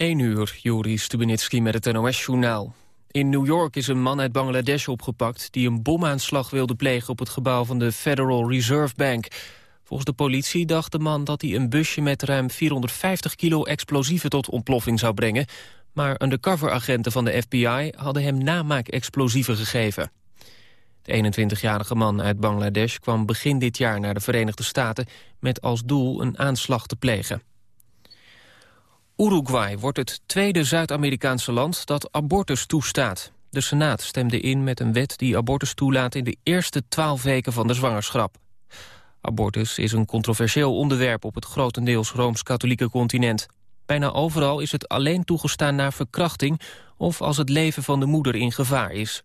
1 uur, Juri Stubenitski met het NOS-journaal. In New York is een man uit Bangladesh opgepakt... die een bomaanslag wilde plegen op het gebouw van de Federal Reserve Bank. Volgens de politie dacht de man dat hij een busje met ruim 450 kilo explosieven tot ontploffing zou brengen. Maar undercover-agenten van de FBI hadden hem namaak-explosieven gegeven. De 21-jarige man uit Bangladesh kwam begin dit jaar naar de Verenigde Staten... met als doel een aanslag te plegen. Uruguay wordt het tweede Zuid-Amerikaanse land dat abortus toestaat. De Senaat stemde in met een wet die abortus toelaat in de eerste twaalf weken van de zwangerschap. Abortus is een controversieel onderwerp op het grotendeels Rooms-Katholieke continent. Bijna overal is het alleen toegestaan na verkrachting of als het leven van de moeder in gevaar is.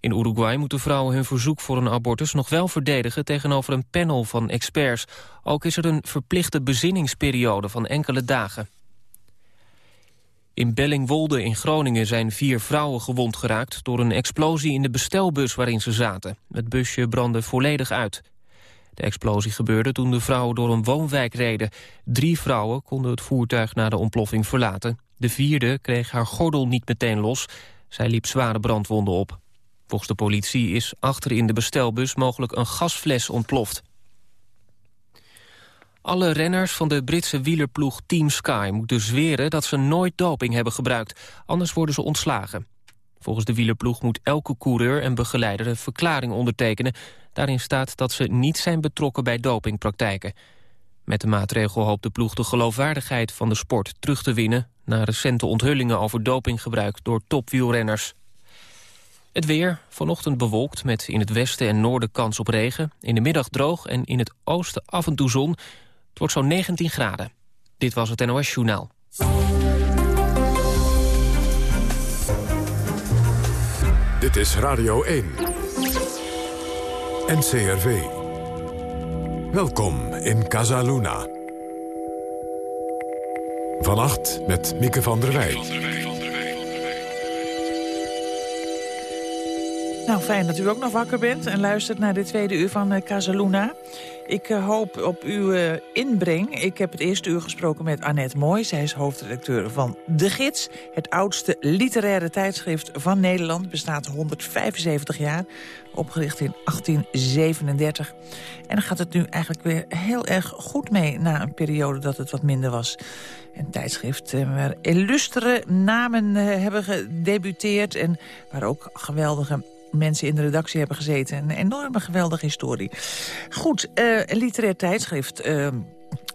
In Uruguay moeten vrouwen hun verzoek voor een abortus nog wel verdedigen tegenover een panel van experts. Ook is er een verplichte bezinningsperiode van enkele dagen. In Bellingwolde in Groningen zijn vier vrouwen gewond geraakt... door een explosie in de bestelbus waarin ze zaten. Het busje brandde volledig uit. De explosie gebeurde toen de vrouwen door een woonwijk reden. Drie vrouwen konden het voertuig na de ontploffing verlaten. De vierde kreeg haar gordel niet meteen los. Zij liep zware brandwonden op. Volgens de politie is achter in de bestelbus mogelijk een gasfles ontploft. Alle renners van de Britse wielerploeg Team Sky moeten zweren dat ze nooit doping hebben gebruikt. Anders worden ze ontslagen. Volgens de wielerploeg moet elke coureur en begeleider een verklaring ondertekenen. Daarin staat dat ze niet zijn betrokken bij dopingpraktijken. Met de maatregel hoopt de ploeg de geloofwaardigheid van de sport terug te winnen... na recente onthullingen over dopinggebruik door topwielrenners. Het weer, vanochtend bewolkt met in het westen en noorden kans op regen. In de middag droog en in het oosten af en toe zon. Wordt zo'n 19 graden. Dit was het NOS Journaal. Dit is Radio 1. NCRV. Welkom in Casaluna. Vannacht met Mieke van der Wij. Nou, fijn dat u ook nog wakker bent en luistert naar de tweede uur van uh, Casaluna. Ik uh, hoop op uw uh, inbreng. Ik heb het eerste uur gesproken met Annette Mooi. Zij is hoofdredacteur van De Gids. Het oudste literaire tijdschrift van Nederland. Bestaat 175 jaar. Opgericht in 1837. En gaat het nu eigenlijk weer heel erg goed mee... na een periode dat het wat minder was. Een tijdschrift waar illustere namen hebben gedebuteerd... en waar ook geweldige mensen in de redactie hebben gezeten. Een enorme geweldige historie. Goed, een literair tijdschrift uh,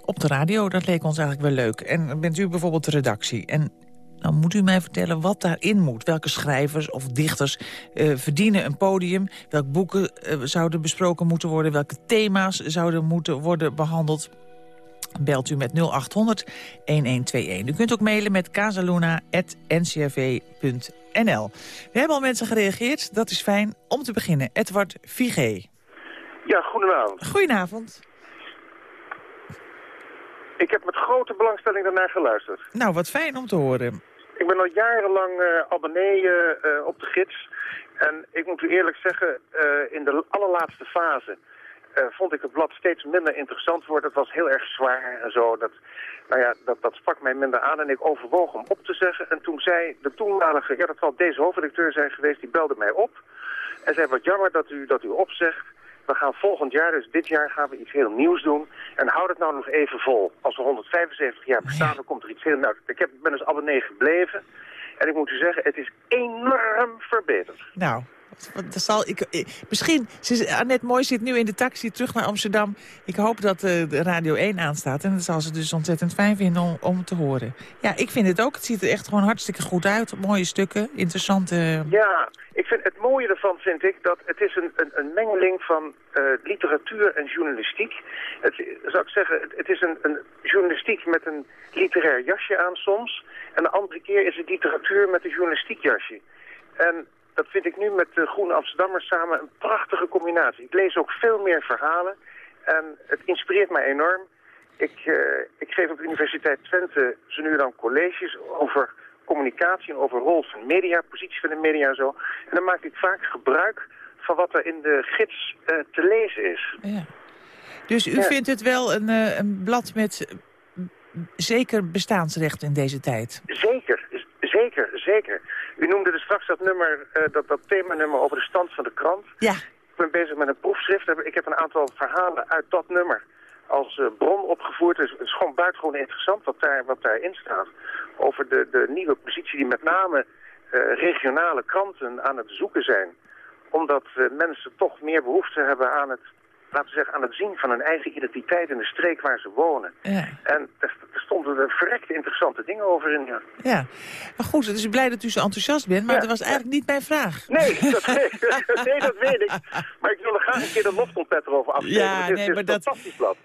op de radio, dat leek ons eigenlijk wel leuk. En bent u bijvoorbeeld de redactie. En dan moet u mij vertellen wat daarin moet. Welke schrijvers of dichters uh, verdienen een podium? Welke boeken zouden besproken moeten worden? Welke thema's zouden moeten worden behandeld? Belt u met 0800 1121. U kunt ook mailen met casaluna.ncrv.nl. We hebben al mensen gereageerd, dat is fijn. Om te beginnen, Edward Vigé. Ja, goedenavond. Goedenavond. Ik heb met grote belangstelling daarnaar geluisterd. Nou, wat fijn om te horen. Ik ben al jarenlang uh, abonnee uh, op de gids. En ik moet u eerlijk zeggen, uh, in de allerlaatste fase vond ik het blad steeds minder interessant worden. Het was heel erg zwaar en zo. Dat, nou ja, dat, dat sprak mij minder aan en ik overwoog om op te zeggen. En toen zei de toenmalige, ja dat zal deze hoofdredacteur zijn geweest, die belde mij op. En zei, wat jammer dat u, dat u opzegt. We gaan volgend jaar, dus dit jaar, gaan we iets heel nieuws doen. En houd het nou nog even vol. Als we 175 jaar bestaan, dan komt er iets heel... Nou, ik heb, ben dus abonnee gebleven. En ik moet u zeggen, het is enorm verbeterd. Nou, dat zal ik, eh, misschien, Annette Mooi zit nu in de taxi terug naar Amsterdam. Ik hoop dat uh, de Radio 1 aanstaat. En dat zal ze dus ontzettend fijn vinden om, te horen. Ja, ik vind het ook. Het ziet er echt gewoon hartstikke goed uit. Mooie stukken, interessante... Ja, ik vind het mooie ervan vind ik dat het is een, een, een mengeling van uh, literatuur en journalistiek. Het, zou ik zeggen, het, het is een, een journalistiek met een literair jasje aan soms. En de andere keer is het literatuur met een journalistiek jasje. En dat vind ik nu met de Groene Amsterdammers samen een prachtige combinatie. Ik lees ook veel meer verhalen en het inspireert mij enorm. Ik, uh, ik geef op de Universiteit Twente zo nu dan colleges over communicatie en over rol van media, positie van de media en zo. En dan maak ik vaak gebruik van wat er in de gids uh, te lezen is. Ja. Dus u vindt het wel een, uh, een blad met zeker bestaansrecht in deze tijd. Zeker, zeker, zeker. U noemde er straks dat nummer, uh, dat, dat themanummer over de stand van de krant. Ja. Ik ben bezig met een proefschrift. Ik heb een aantal verhalen uit dat nummer als uh, bron opgevoerd. Dus het is gewoon buitengewoon interessant wat, daar, wat daarin staat. Over de, de nieuwe positie die met name uh, regionale kranten aan het zoeken zijn. Omdat mensen toch meer behoefte hebben aan het laten we zeggen, aan het zien van hun eigen identiteit in de streek waar ze wonen. Ja. En er, er stonden er verrekte interessante dingen over in. Ja, ja. maar goed, dus blij dat u zo enthousiast bent, maar Ja. dat was eigenlijk niet mijn vraag. Nee, dat, nee, dat weet ik. Maar ik wil er graag een keer de loftrompet erover afsteken. Ja, nee, is maar een dat-.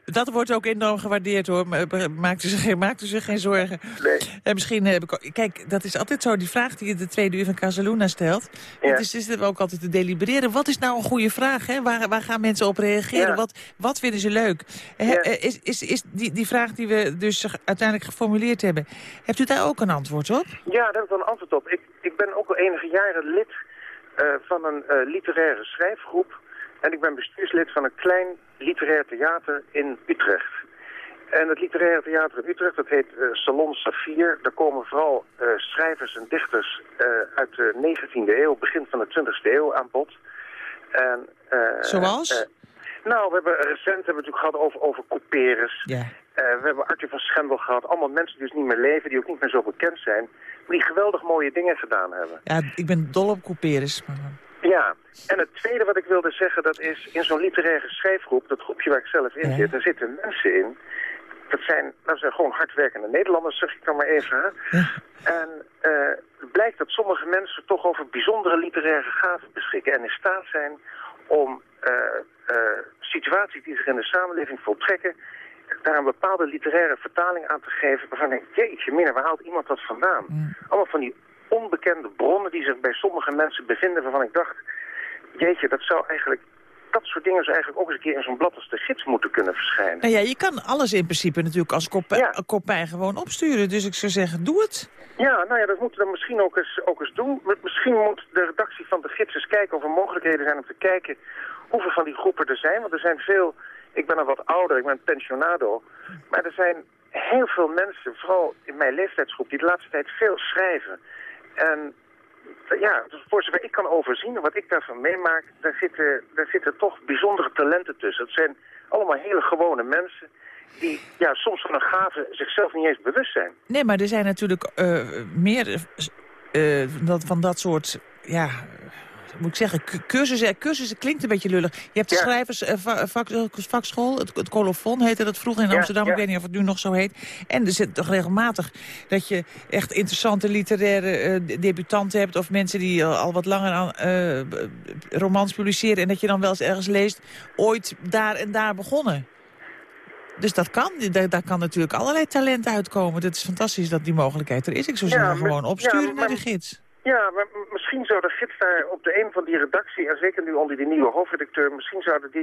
Dat wordt ook enorm gewaardeerd hoor. Eh, Maakt u zich geen, maakt u zich geen zorgen. Nee. En misschien heb ik... Kijk, dat is altijd zo, die vraag die je de tweede uur van Casaluna stelt. Ja. Het is, is er ook altijd te delibereren. Wat is nou een goede vraag? Hè? Waar, waar gaan mensen op reageren? Ja. Wat, wat vinden ze leuk? Ja. eh, Is, is, is die, die vraag die we dus uiteindelijk geformuleerd hebben... hebt u daar ook een antwoord op? Ja, daar heb ik wel een antwoord op. Ik, ik ben ook al enige jaren lid eh, van een eh, literaire schrijfgroep. En ik ben bestuurslid van een klein literair theater in Utrecht. En het literaire theater in Utrecht, dat heet Salon Safir. Daar komen vooral schrijvers en dichters uit de 19e eeuw, begin van de 20e eeuw aan bod. En, Zoals? Eh, nou, we hebben recent hebben we natuurlijk gehad over, over couperus. Ja. Eh, we hebben Arthur van Schendel gehad. Allemaal mensen die dus niet meer leven, die ook niet meer zo bekend zijn. Maar die geweldig mooie dingen gedaan hebben. ja, ik ben dol op couperus. maar- Ja, en het tweede wat ik wilde zeggen, dat is in zo'n literaire schrijfgroep, dat groepje waar ik zelf in Ja. zit, daar zitten mensen in. Dat zijn, dat zijn gewoon hardwerkende Nederlanders, zeg ik dan maar even. Ja. En eh, het blijkt dat sommige mensen toch over bijzondere literaire gaven beschikken en in staat zijn om eh, eh, situaties die zich in de samenleving voltrekken, daar een bepaalde literaire vertaling aan te geven. Waarvan ik denk, jeetje mina, waar haalt iemand dat vandaan? Mm. Allemaal van die onbekende bronnen die zich bij sommige mensen bevinden... waarvan ik dacht, jeetje, dat zou eigenlijk... Dat soort dingen zou eigenlijk ook eens een keer in zo'n blad als de gids moeten kunnen verschijnen. Nou ja, je kan alles in principe natuurlijk als kop, Ja. kopij gewoon opsturen. Dus ik zou zeggen, doe het. Ja, nou ja, dat moeten we dan misschien ook eens, ook eens doen. Misschien moet de redactie van de gids eens kijken of er mogelijkheden zijn om te kijken hoeveel van die groepen er zijn. Want er zijn veel, ik ben al wat ouder, ik ben pensionado. Maar er zijn heel veel mensen, vooral in mijn leeftijdsgroep, die de laatste tijd veel schrijven. En ja, dus voor zover ik kan overzien en wat ik daarvan meemaak, daar zitten, daar zitten toch bijzondere talenten tussen. Het zijn allemaal hele gewone mensen die ja, soms van een gave zichzelf niet eens bewust zijn. Nee, maar er zijn natuurlijk eh, meer eh, van dat soort, ja, moet ik zeggen, cu- cursussen. Cursussen klinkt een beetje lullig. Je hebt de Ja. schrijversvakschool, het, het colofon heette dat vroeger in Amsterdam. ja. Ik weet niet of het nu nog zo heet. En er zit toch regelmatig dat je echt interessante literaire eh, debutanten hebt... of mensen die al, wat langer aan eh, romans publiceren... en dat je dan wel eens ergens leest, ooit daar en daar begonnen. Dus dat kan, daar, daar kan natuurlijk allerlei talent uitkomen. Het is fantastisch dat die mogelijkheid er is. Ik zou Ja, maar- gewoon opsturen ja, naar de gids. Ja, maar misschien zou de gids daar op de een van die redactie, en zeker nu onder die nieuwe hoofdredacteur, misschien zouden die,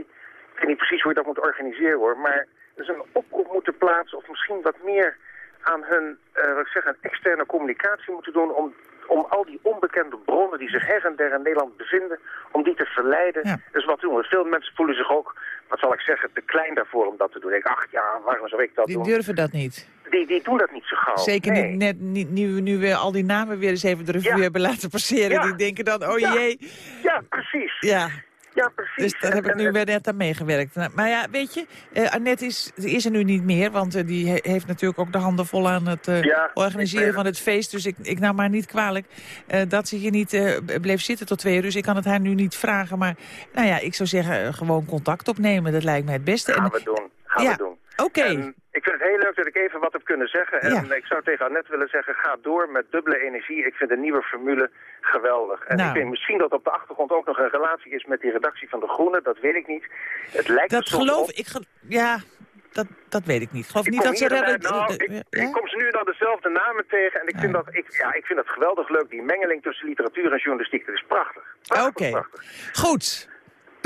ik weet niet precies hoe je dat moet organiseren hoor, maar is een oproep moeten plaatsen of misschien wat meer aan hun, eh wat ik zeg, externe communicatie moeten doen om, om al die onbekende bronnen die zich her en der in Nederland bevinden, om die te verleiden. Ja. Dus wat doen we? Veel mensen voelen zich ook, wat zal ik zeggen, te klein daarvoor om dat te doen. Ik, ach ja, waarom zou ik dat Die doen? durven dat niet. Die, die doen dat niet zo gauw. Zeker Nee. niet, net, niet nu, nu we al die namen weer eens even de revue Ja. hebben laten passeren. Ja. Die denken dan, oh Ja. jee. Ja, precies. Ja, Ja, precies. dus daar heb ik nu weer net aan meegewerkt. Nou, Maar ja, weet je, eh, Annette is, is er nu niet meer. Want eh, die he- heeft natuurlijk ook de handen vol aan het eh, Ja, organiseren van het feest. Dus ik, ik nou maar niet kwalijk dat ze hier niet bleef zitten tot twee uur. Dus ik kan het haar nu niet vragen. Maar nou ja, ik zou zeggen, gewoon contact opnemen. Dat lijkt mij het beste. Gaan En- we doen. Gaan Ja, we doen. Oké. Ik vind het heel leuk dat ik even wat heb kunnen zeggen. En Ja. ik zou tegen Annette willen zeggen, ga door met dubbele energie. Ik vind de nieuwe formule geweldig. En Nou. ik weet misschien dat op de achtergrond ook nog een relatie is met die redactie van De Groene. Dat weet ik niet. Het lijkt Dat geloof op. ik. Ja, dat, dat weet ik niet. Ik geloof Ik niet dat ze redden. nou, ik, ja? ik kom ze nu dan dezelfde namen tegen. En ik vind, dat, ik, ja, ik vind dat geweldig leuk. Die mengeling tussen literatuur en journalistiek. Dat is prachtig. Prachtig, Oké. Goed.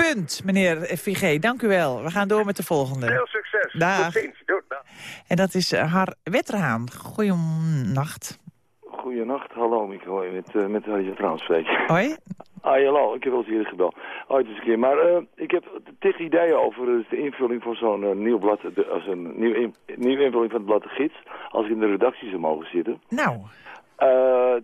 Punt, meneer Figé. Dank u wel. We gaan door met de volgende. Veel succes. Dag. Tot ziens. Doei. Dag. En dat is eh, Har Wetterhaan. Goeienacht. Goedenacht, hallo Mico, met, uh, met Harry Trouwens spreken. Hoi. Ah, hallo, ik heb wel eens eerder gebeld. Ooit eens een keer. Maar uh, ik heb tig ideeën over eh, de invulling van zo'n eh, nieuw blad, de, als een nieuw in- nieuwe invulling van het blad de gids, als ik in de redactie zou mogen zitten. Nou, Eh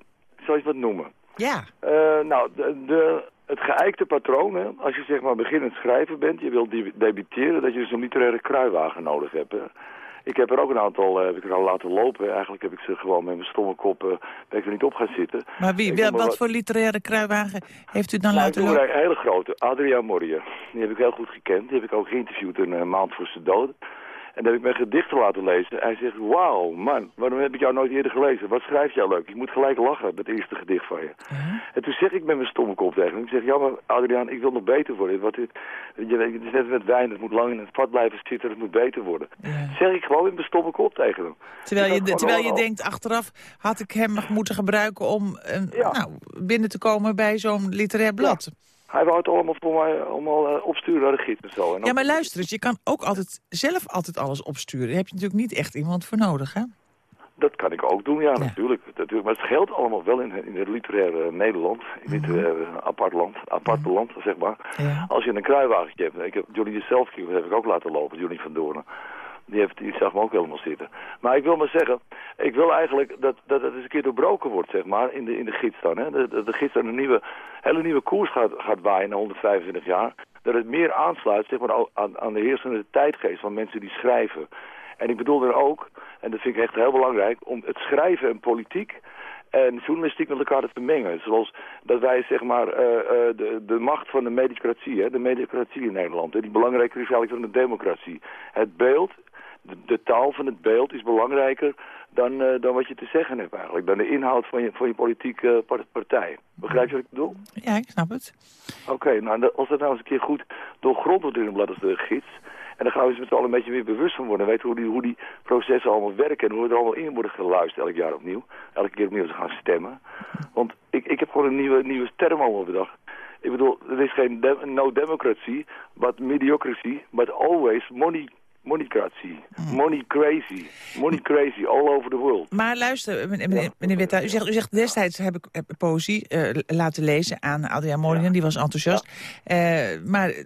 zal je wat noemen? ja. Eh, nou, de, de, het geëikte patroon, hè, als je zeg maar beginnend schrijver bent, je wilt debuteren, dat je dus een literaire kruiwagen nodig hebt. Hè. Ik heb er ook een aantal, eh, heb ik er al laten lopen. Eigenlijk heb ik ze gewoon met mijn stomme kop, eh, ben ik er niet op gaan zitten. Maar wie, wel, wat voor literaire kruiwagen heeft u dan Nou, laten lopen? een hele grote, Adriaan Morrier. Die heb ik heel goed gekend. Die heb ik ook geïnterviewd een eh, maand voor zijn dood. En dan heb ik mijn gedichten laten lezen. Hij zegt, wauw, man, waarom heb ik jou nooit eerder gelezen? Wat schrijf jij leuk? Ik moet gelijk lachen met het eerste gedicht van je. En toen zeg ik met mijn stomme kop tegen hem. Ik zeg, ja, maar Adriaan, ik wil nog beter worden. Wat dit, je weet, het is net met wijn, het moet lang in het vat blijven zitten, het moet beter worden. Zeg ik gewoon in mijn stomme kop tegen hem. Terwijl je, terwijl je al- denkt, achteraf had ik hem moeten gebruiken om een, Ja. nou, binnen te komen bij zo'n literair blad. Hij wou het allemaal voor mij allemaal eh, opsturen naar de gids en zo. En Ja, maar luister eens, je kan ook altijd zelf altijd alles opsturen. Daar heb je natuurlijk niet echt iemand voor nodig, hè? Dat kan ik ook doen, ja, Natuurlijk, natuurlijk. Maar het geldt allemaal wel in, in het literaire Nederland. In het literaire apart land, aparte land, zeg maar. Ja. Als je een kruiwagentje hebt. Ik heb Johnny de heb ik ook laten lopen, Johnny van Doornen. Die, heeft, die zag me ook helemaal zitten. Maar ik wil maar zeggen, ik wil eigenlijk dat, dat het eens een keer doorbroken wordt, zeg maar, in de, in de gids dan. Hè? De, de, gids dan een nieuwe, hele nieuwe koers gaat, gaat waaien na 125 jaar. Dat het meer aansluit, zeg maar, aan, aan de heersende tijdgeest van mensen die schrijven. En ik bedoel er ook, en dat vind ik echt heel belangrijk, om het schrijven en politiek en journalistiek met elkaar te vermengen. Zoals dat wij zeg maar eh, eh, de, de macht van de medicratie, hè, de medicratie in Nederland, die belangrijker is eigenlijk dan de democratie. Het beeld, de, de taal van het beeld is belangrijker dan, eh, dan wat je te zeggen hebt eigenlijk. Dan de inhoud van je, van je politieke par- partij. Begrijp je wat ik bedoel? Ja, ik snap het. Oké, nou als dat nou eens een keer goed doorgrond wordt in een blad als de gids... en dan gaan we eens met z'n allen een beetje meer bewust van worden... weten hoe die, hoe die processen allemaal werken... en hoe we er allemaal in worden geluisterd elk jaar opnieuw. Elke keer opnieuw te gaan stemmen. Want ik, ik heb gewoon een nieuwe, nieuwe term al bedacht. Ik bedoel, er is geen de no democracy, but mediocracy... but always money... Moneycracy, money crazy, money crazy all over the world. Maar luister, meneer, meneer, meneer Wetta, u zegt, u zegt destijds heb ik poëzie eh, laten lezen aan Adriaan Morgen, die was enthousiast. Eh, maar eh,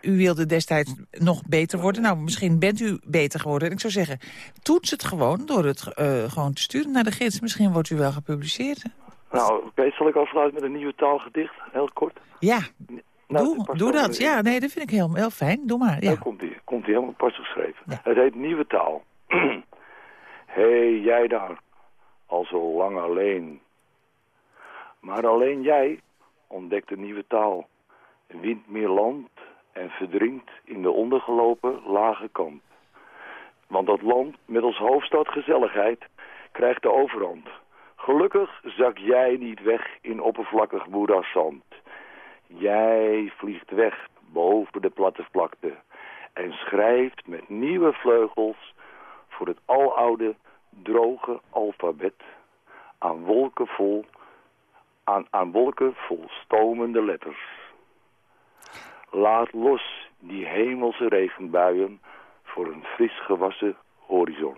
u wilde destijds nog beter worden. Nou, misschien bent u beter geworden. En ik zou zeggen, toets het gewoon door het eh, gewoon te sturen naar de gids. Misschien wordt u wel gepubliceerd. Nou, oké, zal ik afsluiten met een nieuwe taalgedicht, heel kort? Ja, Nou, doe, doe dat. in- Ja, nee, dat vind ik heel, heel fijn. Doe maar, ja. Daar komt hij, komt hij helemaal pas geschreven. Ja. Het heet Nieuwe Taal. hey, jij daar, al zo lang alleen. Maar alleen jij ontdekt een nieuwe taal. Wint meer land en verdrinkt in de ondergelopen lage kant. Want dat land met als hoofdstad gezelligheid krijgt de overhand. Gelukkig zak jij niet weg in oppervlakkig moeraszand. Jij vliegt weg boven de platte vlakte en schrijft met nieuwe vleugels voor het aloude, droge alfabet aan wolken vol, aan, aan wolken vol stomende letters. Laat los die hemelse regenbuien voor een fris gewassen horizon.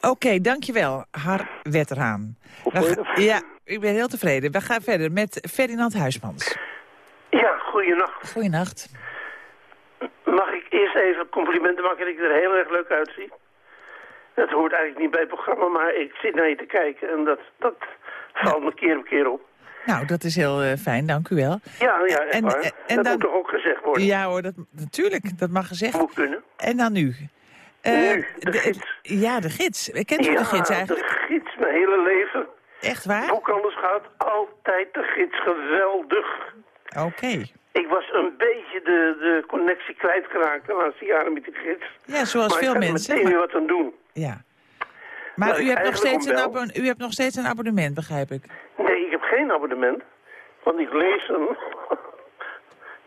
Oké, dankjewel, Har Wetterhaan. Dat? Ja, ik ben heel tevreden. We gaan verder met Ferdinand Huismans. Ja, goeienacht. Goeienacht. Mag ik eerst even complimenten maken dat ik er heel erg leuk uitzie? Dat hoort eigenlijk niet bij het programma, maar ik zit naar je te kijken en dat, dat valt me keer op keer op. Nou, dat is heel eh, fijn, dank u wel. Ja, ja, echt En- waar. en- en dat dan- moet toch ook gezegd worden? Ja hoor, dat, natuurlijk, dat mag gezegd. Moet kunnen. En dan nu? Eh, Nu, de gids. Ja, de gids. Kent u ja, de gids eigenlijk? de gids, mijn hele leven. Echt waar? Boekhandels gaat altijd de gids geweldig. Oké. Ik was een beetje de, de connectie kwijtgeraakt de laatste jaren met die gids. Ja, zoals maar veel ik ga er mensen. meteen maar- weer wat aan doen. ja. Maar u ik hebt, nog steeds een u hebt nog steeds een abonnement, begrijp ik. Nee, ik heb geen abonnement. Want ik lees hem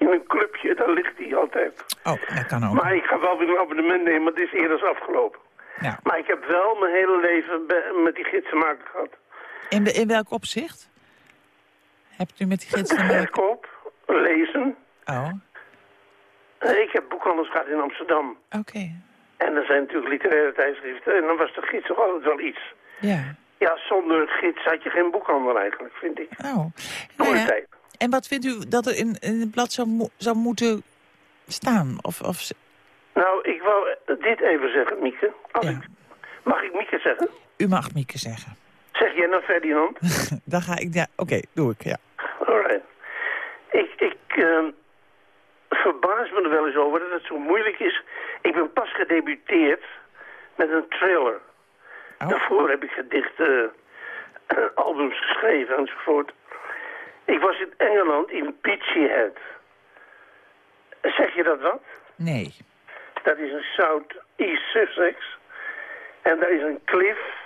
in een clubje, daar ligt hij altijd. Oh, dat kan ook. Maar ik ga wel weer een abonnement nemen, maar het is eerder afgelopen. Nou, Maar ik heb wel mijn hele leven met die gids te maken gehad. In, in welk opzicht? Hebt u met die gids te maken? Verkoop, lezen. Oh, Eh, Ik heb boekhandels gehad in Amsterdam. oké. En er zijn natuurlijk literaire tijdschriften. En dan was de gids toch altijd wel iets. Ja. Ja, zonder gids had je geen boekhandel eigenlijk, vind ik. Oh. Nou de ja, tijd. En wat vindt u dat er in, in het blad zou, mo- zou moeten staan? Of, of, Nou, ik wou dit even zeggen, Mieke. Als Ja. ik, mag ik Mieke zeggen? u mag Mieke zeggen. Zeg jij nou Ferdinand? Dan ga ik... Ja, oké, doe ik, ja. Alright. Ik, ik ehm, verbaas me er wel eens over dat het zo moeilijk is. Ik ben pas gedebuteerd met een thriller. Oh. Daarvoor heb ik gedichten, eh, albums geschreven enzovoort. Ik was in Engeland in Beachy Head. Zeg je dat wat? Nee. Dat is een South East Sussex. En daar is een klif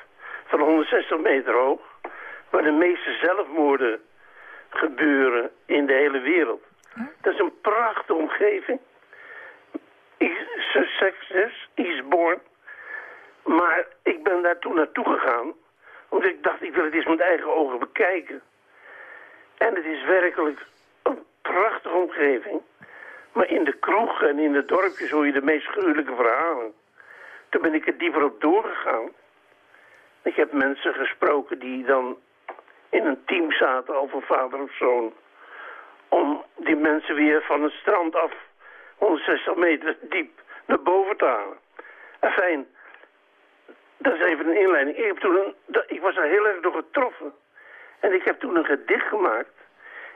van 160 meter hoog... waar de meeste zelfmoorden gebeuren in de hele wereld. Dat is een prachtige omgeving. East Sussex dus, Eastbourne. Maar ik ben daar toen naartoe gegaan... omdat ik dacht, ik wil het eens met eigen ogen bekijken. En het is werkelijk een prachtige omgeving... Maar in de kroeg en in de dorpjes hoor je de meest gruwelijke verhalen. Toen ben ik er dieper op doorgegaan. Ik heb mensen gesproken die dan in een team zaten over vader of zoon. Om die mensen weer van het strand af 160 meter diep naar boven te halen. Enfin, dat is even een inleiding. Ik, heb toen een, ik was er heel erg door getroffen. En ik heb toen een gedicht gemaakt.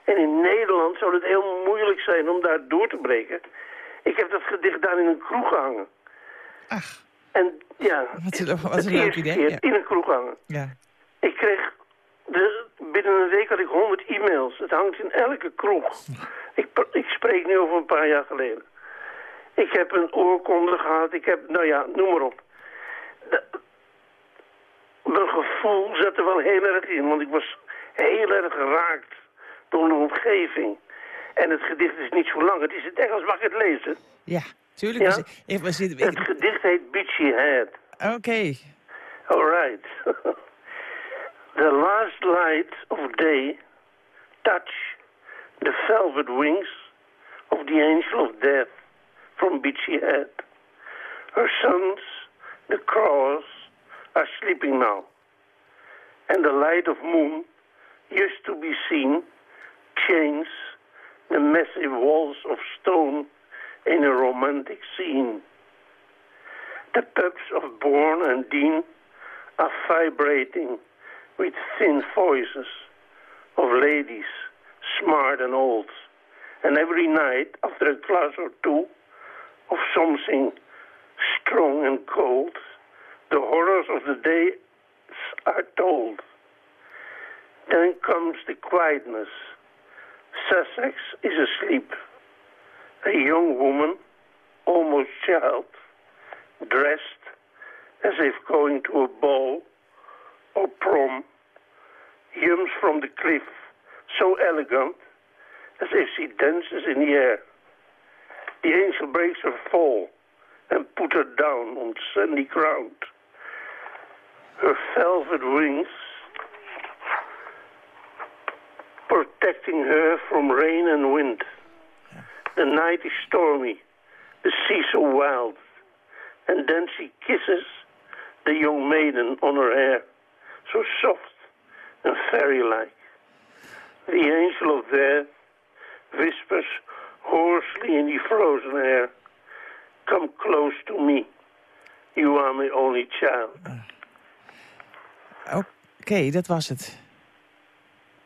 En in Nederland zou het heel moeilijk zijn om daar door te breken. Ik heb dat gedicht daar in een kroeg gehangen. Ach, En ja, Wat een- wat een leuk eerste idee, keer ja. in een kroeg hangen. ja. Ik kreeg, de, binnen een week had ik 100 e-mails. Het hangt in elke kroeg. Ik, ik spreek nu over een paar jaar geleden. Ik heb een oorkonde gehad. Ik heb, nou ja, noem maar op. De- mijn gevoel zat er wel heel erg in. Want ik was heel erg geraakt door de omgeving. En het gedicht is niet zo lang. Het is in het Engels. Mag ik het lezen? Ja, tuurlijk. Ja? Zi- ik- zitten- Het gedicht heet Beachy Head. Oké. All right. the last light of day touch the velvet wings of the angel of death from Beachy Head. Her sons, the crows, are sleeping now. And the light of moon used to be seen chains the massive walls of stone in a romantic scene. The pubs of Bourne and Dean are vibrating with thin voices of ladies, smart and old. And every night, after a glass or two of something strong and cold, the horrors of the day are told. Then comes the quietness. Sussex is asleep. A young woman, almost child, dressed as if going to a ball or prom, jumps from the cliff, so elegant, as if she dances in the air. The angel breaks her fall and put her down on sandy ground. Her velvet wings protecting her from rain and wind. The night is stormy, the sea so wild, and then she kisses the young maiden on her hair, so soft and fairy-like. The angel of death whispers hoarsely in the frozen air, Come close to me, you are my only child. Oké, dat was het.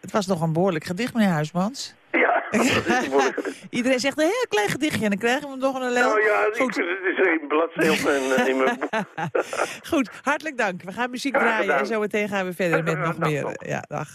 Het was nog een behoorlijk gedicht, meneer Huismans. Iedereen zegt een heel klein gedichtje en dan krijgen we hem nog een lel. Nou ja, Goed. het is een bladzijde mijn, in mijn boek. Goed, hartelijk dank. We gaan muziek draaien en zo meteen gaan we verder met nog gedaan, meer. toch. Ja, dag.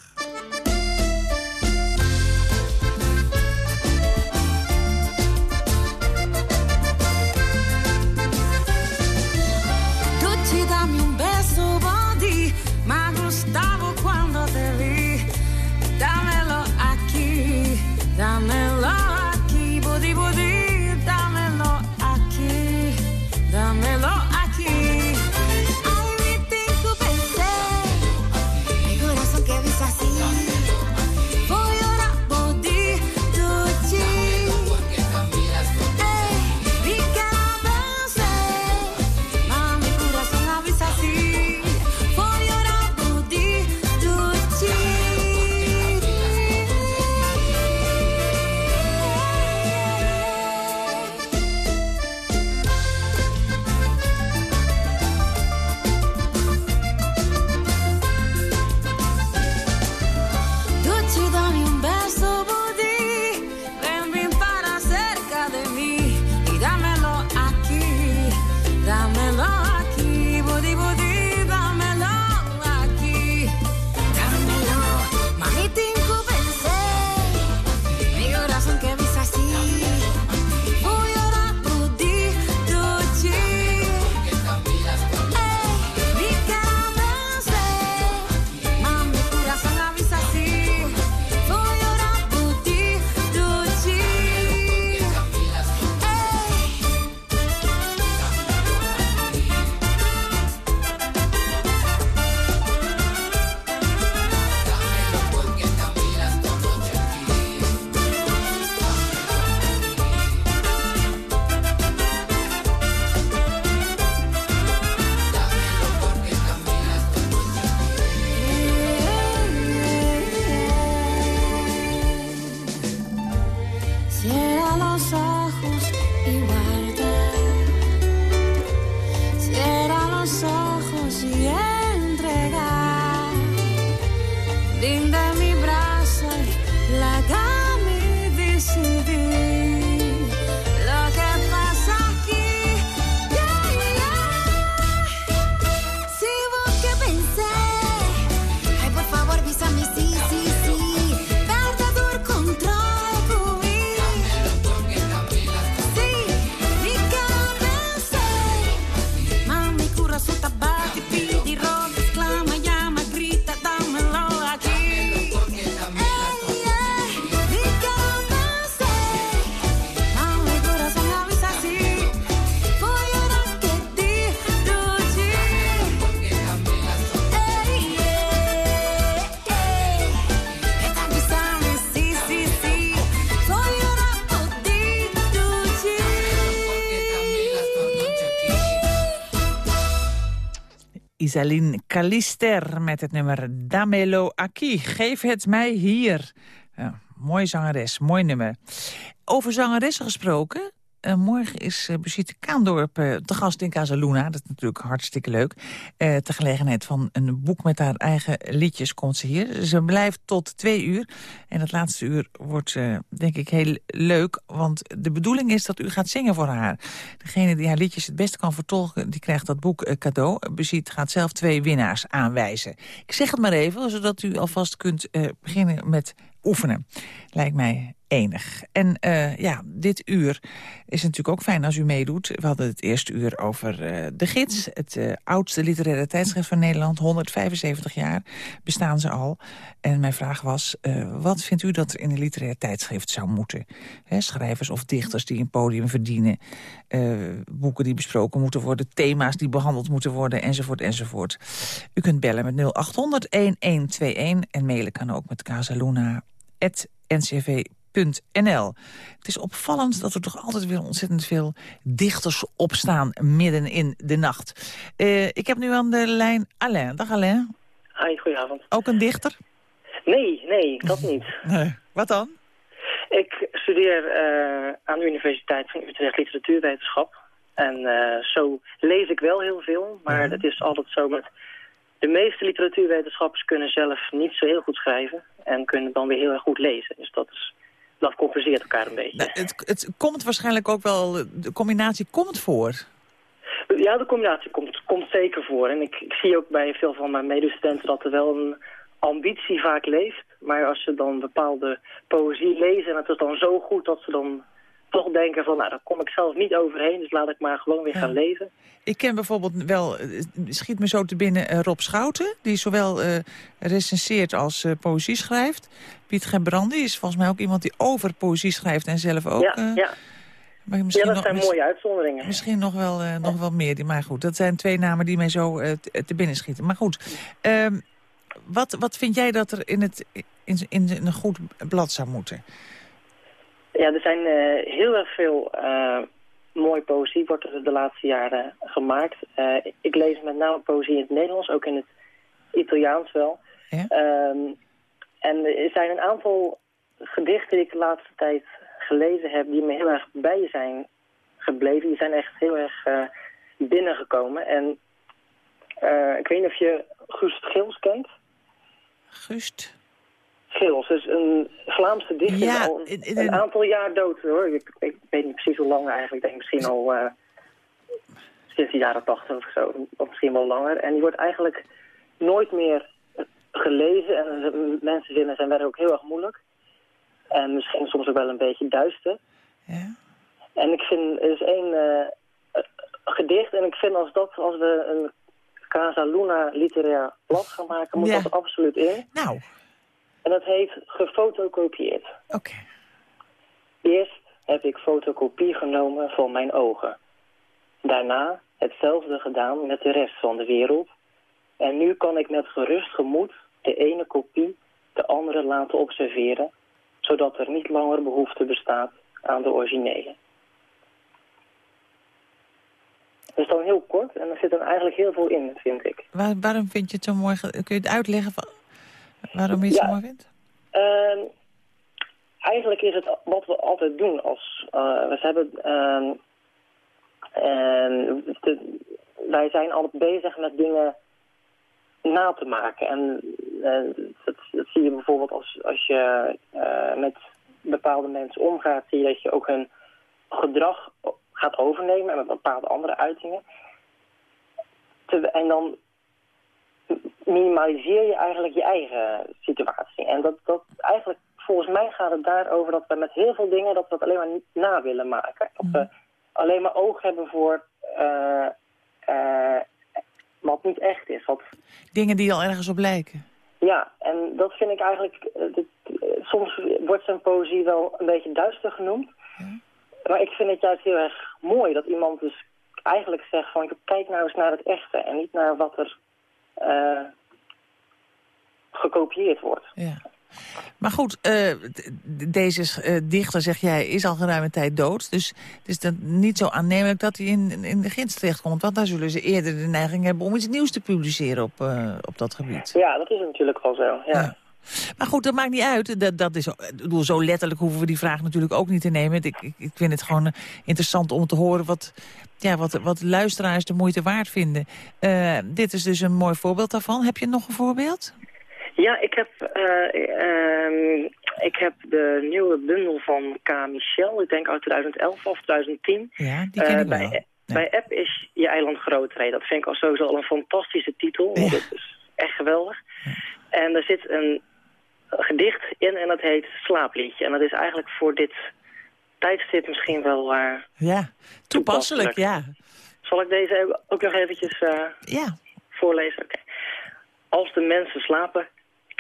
Isaline Kalister met het nummer Damelo Aki. Geef het mij hier. Ja, mooie zangeres, mooi nummer. Over zangeressen gesproken. Uh, morgen is uh, Brigitte Kaandorp uh, te gast in Casaluna. Dat is natuurlijk hartstikke leuk. Uh, ter gelegenheid van een boek met haar eigen liedjes komt ze hier. Ze blijft tot twee uur. En het laatste uur wordt, denk ik, heel leuk. Want de bedoeling is dat u gaat zingen voor haar. Degene die haar liedjes het beste kan vertolken, die krijgt dat boek cadeau. Brigitte gaat zelf twee winnaars aanwijzen. Ik zeg het maar even, zodat u alvast kunt beginnen met oefenen. Lijkt mij enig. En uh, ja, dit uur is natuurlijk ook fijn als u meedoet. We hadden het eerste uur over uh, De Gids. Het uh, oudste literaire tijdschrift van Nederland. 175 jaar bestaan ze al. En mijn vraag was, wat vindt u dat er in een literaire tijdschrift zou moeten? Schrijvers of dichters die een podium verdienen. boeken die besproken moeten worden. Thema's die behandeld moeten worden. Enzovoort, enzovoort. U kunt bellen met 0800-1121. En mailen kan ook met casaluna.ncv NL. Het is opvallend dat er toch altijd weer ontzettend veel dichters opstaan midden in de nacht. Uh, ik heb nu aan de lijn Alain. Dag Alain. Hi, goedenavond. Ook een dichter? Nee, nee, dat niet. Nee. Wat dan? Ik studeer uh, aan de Universiteit van Utrecht Literatuurwetenschap. En uh, zo lees ik wel heel veel, maar het is altijd zo met... De meeste literatuurwetenschappers kunnen zelf niet zo heel goed schrijven en kunnen dan weer heel erg goed lezen. Dus dat is dat compenseert elkaar een beetje. Nou, het, het komt waarschijnlijk ook wel, de combinatie komt voor. Ja, de combinatie komt, komt zeker voor. En ik, ik zie ook bij veel van mijn medestudenten dat er wel een ambitie vaak leeft. Maar als ze dan bepaalde poëzie lezen en het is dan zo goed dat ze dan toch denken van, nou, daar kom ik zelf niet overheen, dus laat ik maar gewoon weer gaan lezen. Ik ken bijvoorbeeld wel, eh, schiet me zo te binnen, uh, Rob Schouten, die zowel uh, recenseert als uh, poëzie schrijft. Piet Gebrandi is volgens mij ook iemand die over poëzie schrijft en zelf ook... Ja, ja. Maar misschien ja, dat nog, zijn mooie uitzonderingen. Misschien nog wel, uh, nog wel meer, maar goed, dat zijn twee namen die mij zo te binnen schieten. Maar goed, um, wat, wat vind jij dat er in, het, in, in een goed blad zou moeten? Ja, er zijn uh, heel erg veel uh, mooie poëzie wordt er de laatste jaren gemaakt. Uh, ik lees met name poëzie in het Nederlands, ook in het Italiaans wel. Ja? Um, en er zijn een aantal gedichten die ik de laatste tijd gelezen heb... die me heel erg bij zijn gebleven. Die zijn echt heel erg binnengekomen. En ik weet niet of je Gust Gils kent. Gust? Gils, dus een Vlaamse dichter, ja, al een, een, aantal jaar dood hoor. Ik, ik, weet niet precies hoe lang eigenlijk, ik denk misschien al uh, sinds de jaren tachtig of zo, of misschien wel langer. En die wordt eigenlijk nooit meer gelezen en mensen vinden zijn werk ook heel erg moeilijk. En misschien soms ook wel een beetje duister. Ja. En ik vind, er is één uh, gedicht en ik vind als dat, als we een Casa Luna literair blad gaan maken, moet dat absoluut in. Nou, en dat heet gefotocopieerd. Oké. Eerst heb ik fotocopie genomen van mijn ogen. Daarna hetzelfde gedaan met de rest van de wereld. En nu kan ik met gerust gemoed de ene kopie de andere laten observeren, zodat er niet langer behoefte bestaat aan de originele. Dat is dan heel kort en er zit dan eigenlijk heel veel in, vind ik. Waar, waarom vind je het zo mooi? Kun je het uitleggen? Van, Waarom je het ja, zo mooi vindt? Uh, eigenlijk is het wat we altijd doen. Als, uh, we hebben, uh, de, wij zijn altijd bezig met dingen na te maken. En uh, dat, dat, zie je bijvoorbeeld als, als je uh, met bepaalde mensen omgaat... zie je dat je ook hun gedrag gaat overnemen... en met bepaalde andere uitingen. Te, en dan minimaliseer je eigenlijk je eigen situatie. En dat, dat eigenlijk, volgens mij gaat het daarover dat we met heel veel dingen dat we dat alleen maar niet na willen maken. Dat we alleen maar oog hebben voor uh, uh, wat niet echt is. Wat... Dingen die al ergens op lijken. Ja, en dat vind ik eigenlijk... Dit, soms wordt zijn poëzie wel een beetje duister genoemd. Ja. Maar ik vind het juist heel erg mooi dat iemand dus eigenlijk zegt van... kijk nou eens naar het echte en niet naar wat er uh, gekopieerd wordt. Ja. Maar goed, uh, deze uh, dichter, zeg jij, is al geruime tijd dood. Dus het is dan niet zo aannemelijk dat hij in, in de gids terechtkomt. Want daar zullen ze eerder de neiging hebben om iets nieuws te publiceren op, uh, op dat gebied. Ja, dat is natuurlijk wel zo, ja. ja. Maar goed, dat maakt niet uit. Dat, dat is, ik bedoel, zo letterlijk hoeven we die vraag natuurlijk ook niet te nemen. Ik, ik, vind het gewoon interessant om te horen wat, ja, wat, wat luisteraars de moeite waard vinden. Dit is dus een mooi voorbeeld daarvan. Heb je nog een voorbeeld? Ja, ik heb, uh, ik heb de nieuwe bundel van K. Michel, ik denk uit 2011 of 2010. Ja, die ken ik uh, bij, wel. Bij App is Je Eiland Grootheid. Dat vind ik al sowieso al een fantastische titel. Ja. Dat is echt geweldig. Ja. En er zit een gedicht in en dat heet Slaapliedje. En dat is eigenlijk voor dit tijdstip misschien wel uh, Ja, toepasselijk, ja. Zal ik deze ook nog eventjes uh, ja. voorlezen? Okay. Als de mensen slapen,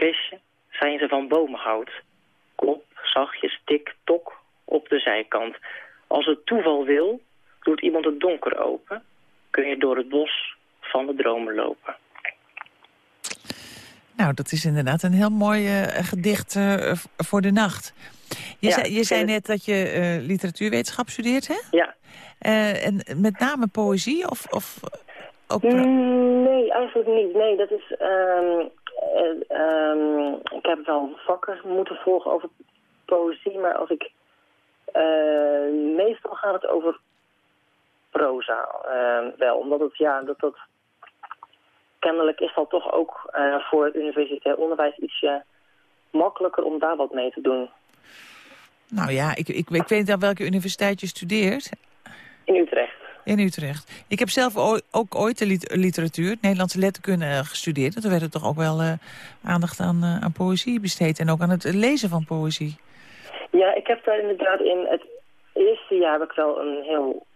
Chrisje, zijn ze van bomenhout. Klop, zachtjes, tik, tok, op de zijkant. Als het toeval wil, doet iemand het donker open. Kun je door het bos van de dromen lopen. Nou, dat is inderdaad een heel mooi uh, gedicht uh, voor de nacht. Je, ja, zei, je zei net dat je uh, literatuurwetenschap studeert, hè? Ja. en met name poëzie of... of ook... Mm, nee, eigenlijk niet. Nee, dat is... Um, um, ik heb wel vakken moeten volgen over poëzie, maar als ik... meestal gaat het over proza ehm, wel, omdat het, ja, dat dat kennelijk is dat toch ook uh, voor het universitair onderwijs ietsje makkelijker om daar wat mee te doen. Nou ja, ik, ik, ik weet niet aan welke universiteit je studeert. In Utrecht. In Utrecht. Ik heb zelf ook ooit de literatuur, Nederlandse letterkunde, gestudeerd. En toen werd er toch ook wel uh, aandacht aan, uh, aan poëzie besteed en ook aan het lezen van poëzie. Ja, ik heb daar inderdaad in het eerste jaar heb ik wel een heel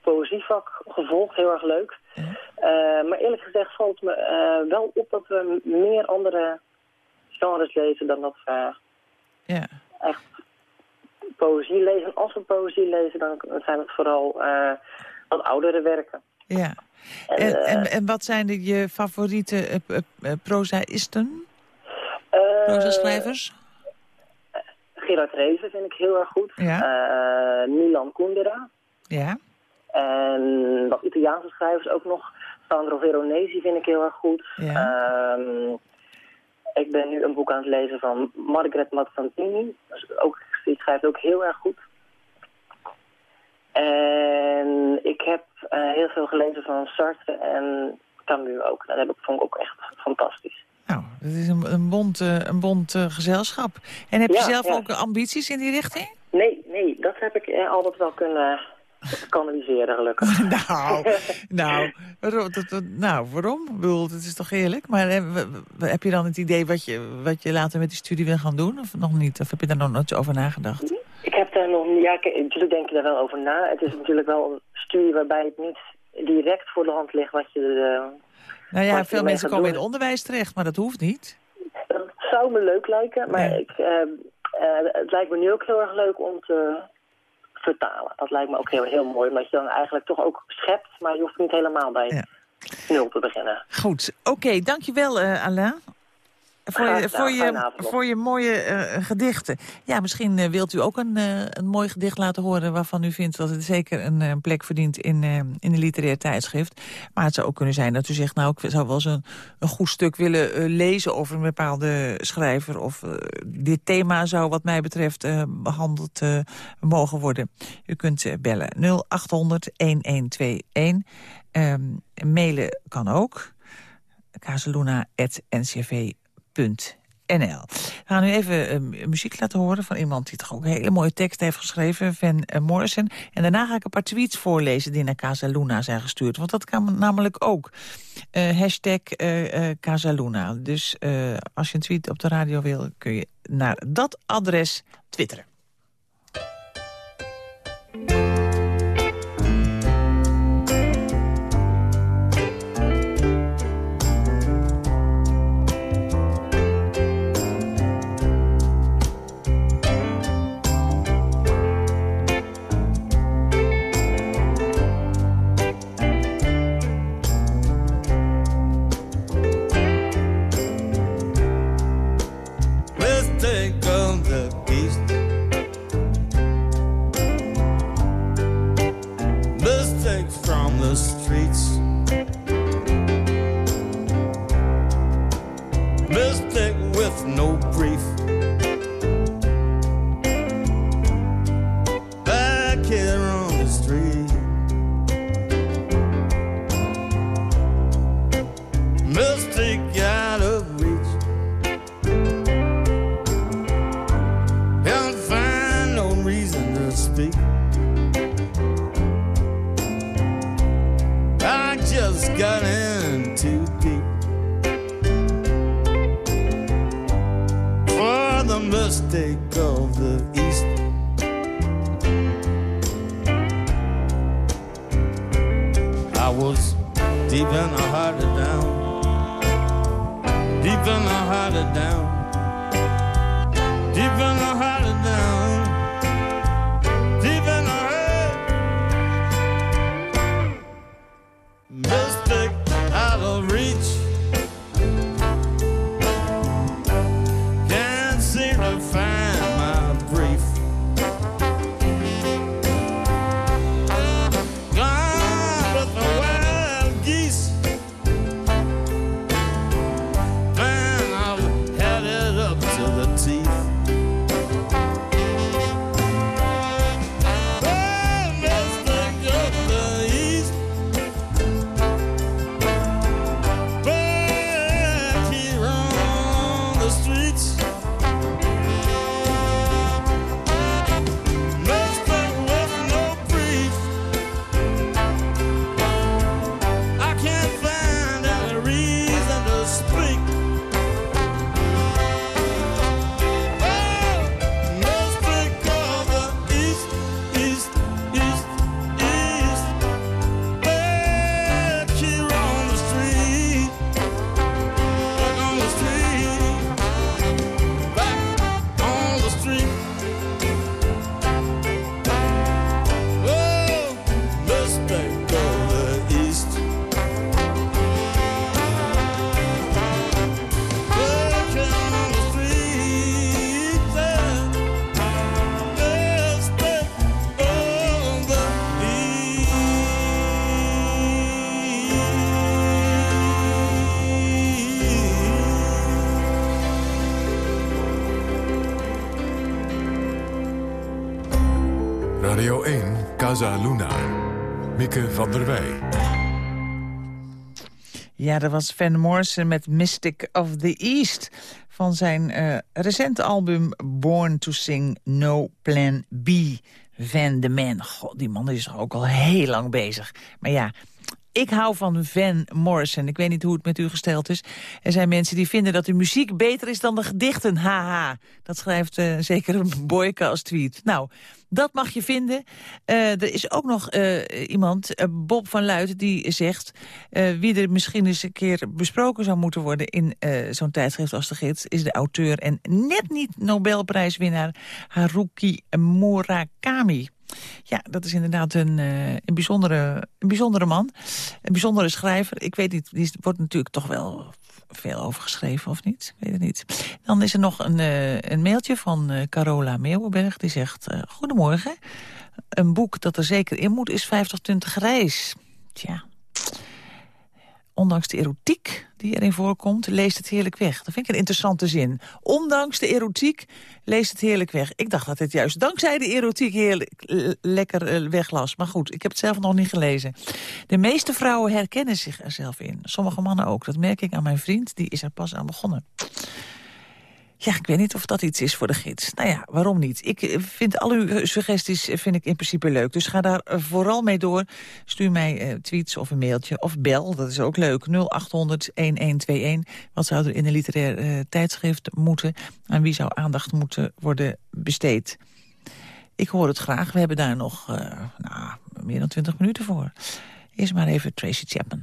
poëzievak gevolgd, heel erg leuk. Uh, maar eerlijk gezegd valt me wel op dat we meer andere genres lezen dan dat we ja. echt poëzie lezen. Als we poëzie lezen, dan zijn het vooral uh, wat oudere werken. Ja. En, en, en, wat zijn de, je favoriete prozaïsten? Proza-schrijvers? Gerard Reven vind ik heel erg goed. Ja. Milan Kundera. Ja. En wat Italiaanse schrijvers ook nog. Sandro Veronesi vind ik heel erg goed. Ja. Um, ik ben nu een boek aan het lezen van Margaret Mazzantini. Dus ook, die schrijft ook heel erg goed. En ik heb uh, heel veel gelezen van Sartre en Camus ook. Dat heb ik, vond ik ook echt fantastisch. Nou, dat is een, een bond, uh, een bond uh, gezelschap. En heb ja, je zelf ja. ook ambities in die richting? Nee, nee, dat heb ik altijd wel kunnen kanaliseren, gelukkig. nou, nou, nou, waarom? Ik bedoel, het is toch eerlijk? Maar heb je dan het idee wat je, wat je later met die studie wil gaan doen? Of nog niet? Of heb je daar nog nooit over nagedacht? Ik heb daar nog ja, natuurlijk denk je daar wel over na. Het is natuurlijk wel een studie waarbij het niet direct voor de hand ligt wat je... Uh, nou ja, veel mensen komen doen. in het onderwijs terecht, maar dat hoeft niet. Dat zou me leuk lijken, maar nee. ik, uh, uh, het lijkt me nu ook heel erg leuk om te vertalen. Dat lijkt me ook heel, heel mooi, omdat je dan eigenlijk toch ook schept, maar je hoeft niet helemaal bij ja. nul te beginnen. Goed, oké, okay, dankjewel uh, Alain. Voor je, voor, je, voor je mooie uh, gedichten. Ja, misschien uh, wilt u ook een, uh, een mooi gedicht laten horen... waarvan u vindt dat het zeker een, een plek verdient in, in een literair tijdschrift. Maar het zou ook kunnen zijn dat u zegt... nou, ik zou wel eens een, een goed stuk willen lezen over een bepaalde schrijver... of dit thema zou wat mij betreft behandeld mogen worden. U kunt bellen 0800-1121. Um, mailen kan ook. kazeluna.ncv NL. We gaan nu even uh, muziek laten horen van iemand die toch ook een hele mooie tekst heeft geschreven, Van uh, Morrison. En daarna ga ik een paar tweets voorlezen die naar Casaluna zijn gestuurd. Want dat kan namelijk ook. Uh, hashtag Casaluna. Dus als je een tweet op de radio wil, kun je naar dat adres twitteren. Casa Luna. Mieke van der Wij. Ja, dat was Van Morrison met Mystic of the East... van zijn eh, recente album Born to Sing No Plan B. Van de Man. God, die man is toch ook al heel lang bezig. Maar ja, ik hou van Van Morrison. Ik weet niet hoe het met u gesteld is. Er zijn mensen die vinden dat de muziek beter is dan de gedichten. Haha, dat schrijft uh, zeker een Boyka als tweet. Nou, dat mag je vinden. Uh, er is ook nog uh, iemand, Bob van Luiten, die zegt... wie er misschien eens een keer besproken zou moeten worden... in zo'n tijdschrift als de gids... is de auteur en net niet Nobelprijswinnaar Haruki Murakami. Ja, dat is inderdaad een, uh, een, bijzondere, een bijzondere man. Een bijzondere schrijver. Ik weet niet, die wordt natuurlijk toch wel veel over geschreven, of niet? Ik weet het niet. Dan is er nog een, uh, een mailtje van uh, Carola Meeuwenberg. Die zegt, goedemorgen. Een boek dat er zeker in moet is 5020 reis. Tja, ondanks de erotiek die erin voorkomt, leest het heerlijk weg. Dat vind ik een interessante zin. Ondanks de erotiek leest het heerlijk weg. Ik dacht dat het juist dankzij de erotiek heerlijk lekker uh, weglas. Maar goed, ik heb het zelf nog niet gelezen. De meeste vrouwen herkennen zich er zelf in. Sommige mannen ook. Dat merk ik aan mijn vriend. Die is er pas aan begonnen. Ja, ik weet niet of dat iets is voor de gids. Nou ja, waarom niet? Ik vind al uw suggesties vind ik in principe leuk. Dus ga daar vooral mee door. Stuur mij tweets of een mailtje of bel, dat is ook leuk. 0800-1121. Wat zou er in een literair tijdschrift moeten? Aan wie zou aandacht moeten worden besteed? Ik hoor het graag. We hebben daar nog nou, meer dan 20 minuten voor. Eerst maar even Tracy Chapman.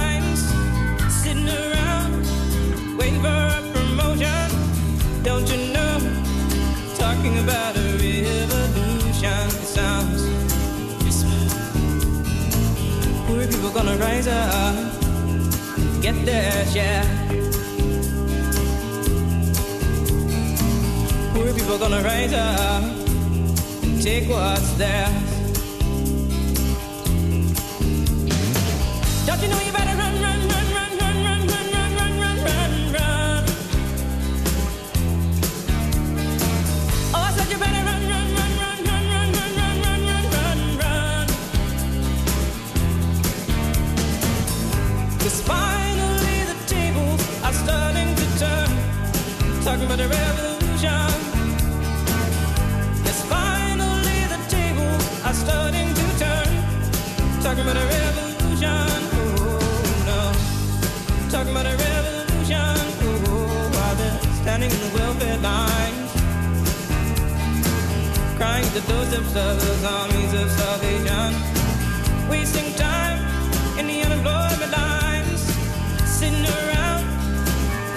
waiver or promotion. Don't you know? Talking about a revolution it sounds Christmas. Poor people gonna rise up, and get their share. Poor people gonna rise up and take what's theirs. Don't you know you better?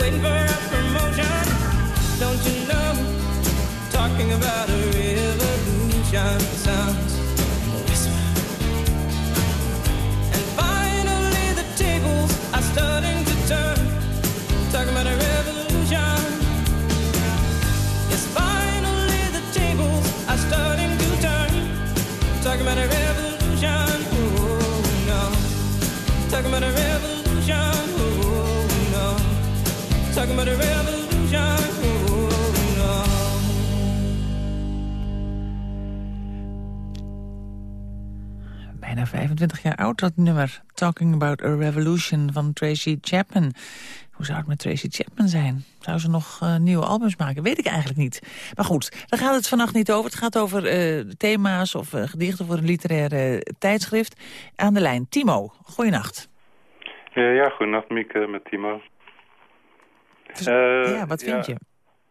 Waiting for a promotion. Talking about a revolution sounds a whisper. And finally the tables are starting to turn. Talking about a revolution. Yes, finally the tables are starting to turn. Talking about a revolution. Oh. Talking about a revolution. Oh no. Talking about a revolution. Bijna 25 jaar oud, dat nummer. Talking About a Revolution van Tracy Chapman. Hoe zou het met Tracy Chapman zijn? Zou ze nog eh, nieuwe albums maken? Weet ik eigenlijk niet. Maar goed, daar gaat het vannacht niet over. Het gaat over eh, thema's of eh, gedichten voor een literaire tijdschrift. Aan de lijn, Timo. Goeienacht. Ja, ja goedenacht Mieke, met Timo. Dus- ja, wat vind ja,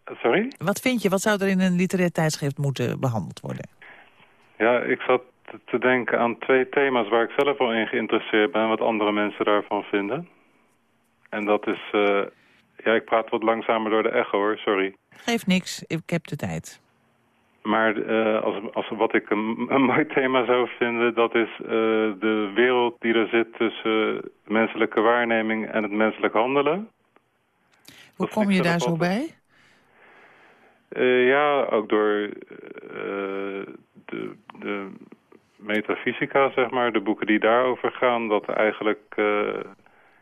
je? Sorry? Wat vind je? Wat zou er in een literair tijdschrift moeten behandeld worden? Ja, ik zat te- denken aan twee thema's waar ik zelf wel in geïnteresseerd ben... wat andere mensen daarvan vinden. En dat is... eh, ja, ik praat wat langzamer door de echo hoor, sorry. Geeft niks, ik heb de tijd. Maar eh, als, als, wat ik een, een mooi thema zou vinden... dat is eh, de wereld die er zit tussen menselijke waarneming en het menselijk handelen. Hoe kom je daar zo bij? Ja, ook door de, de metafysica, zeg maar, de boeken die daarover gaan, dat er eigenlijk eh,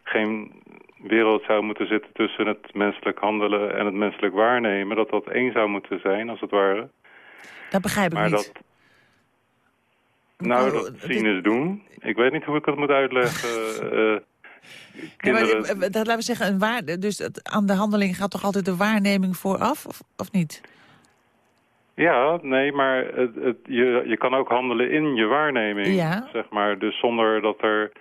geen wereld zou moeten zitten tussen het menselijk handelen en het menselijk waarnemen. Dat dat één zou moeten zijn, als het ware. Dat begrijp ik maar niet. dat... Nou, Oh, dat zien is doen. Ik weet niet hoe ik het moet uitleggen. Ja, maar, eh, dat, laten we zeggen, een waarde, dus het, aan de handeling gaat toch altijd de waarneming vooraf, of, of niet? Ja, nee, maar het, het, je, je kan ook handelen in je waarneming, Ja. zeg maar. Dus zonder dat er...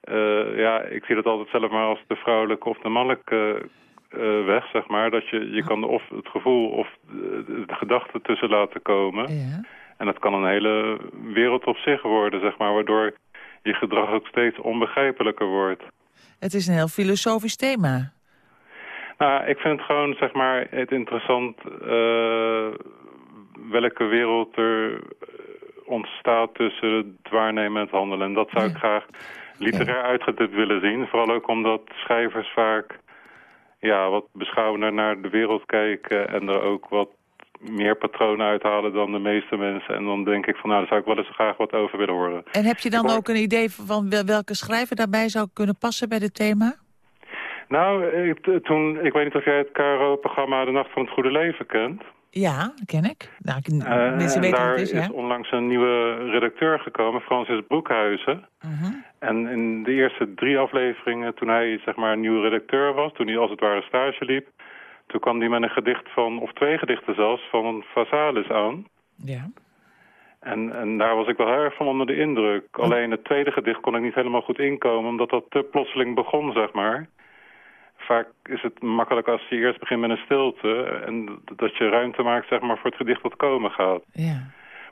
eh, ja, ik zie dat altijd zelf maar als de vrouwelijke of de mannelijke eh, weg, zeg maar. Dat je, je kan of het gevoel of de, de gedachte tussen laten komen. Ja. En dat kan een hele wereld op zich worden, zeg maar. Waardoor je gedrag ook steeds onbegrijpelijker wordt. Het is een heel filosofisch thema. Nou, ik vind het gewoon, zeg maar, het interessant eh, welke wereld er eh, ontstaat tussen het waarnemen en het handelen. En dat zou ik graag literair uitgedrukt willen zien. Vooral ook omdat schrijvers vaak ja, wat beschouwender naar de wereld kijken en er ook wat meer patronen uithalen dan de meeste mensen. En dan denk ik van, nou, daar zou ik wel eens graag wat over willen horen. En heb je dan ook een idee van wel- welke schrijver daarbij zou kunnen passen bij dit thema? Nou, ik, toen, ik weet niet of jij het KRO-programma De Nacht van het Goede Leven kent. Ja, dat ken ik. Nou, ik Eh, mensen en weten daar het is, onlangs een nieuwe redacteur gekomen, Francis Broekhuizen. Mhm. En in de eerste drie afleveringen, toen hij zeg maar een nieuwe redacteur was, toen hij als het ware stage liep, toen kwam hij met een gedicht van, of twee gedichten zelfs, van Vasalis aan. Ja. En, en daar was ik wel heel erg van onder de indruk. Alleen het tweede gedicht kon ik niet helemaal goed inkomen, omdat dat te plotseling begon, zeg maar. Vaak is het makkelijk als je eerst begint met een stilte en dat je ruimte maakt, zeg maar, voor het gedicht dat komen gaat. Ja.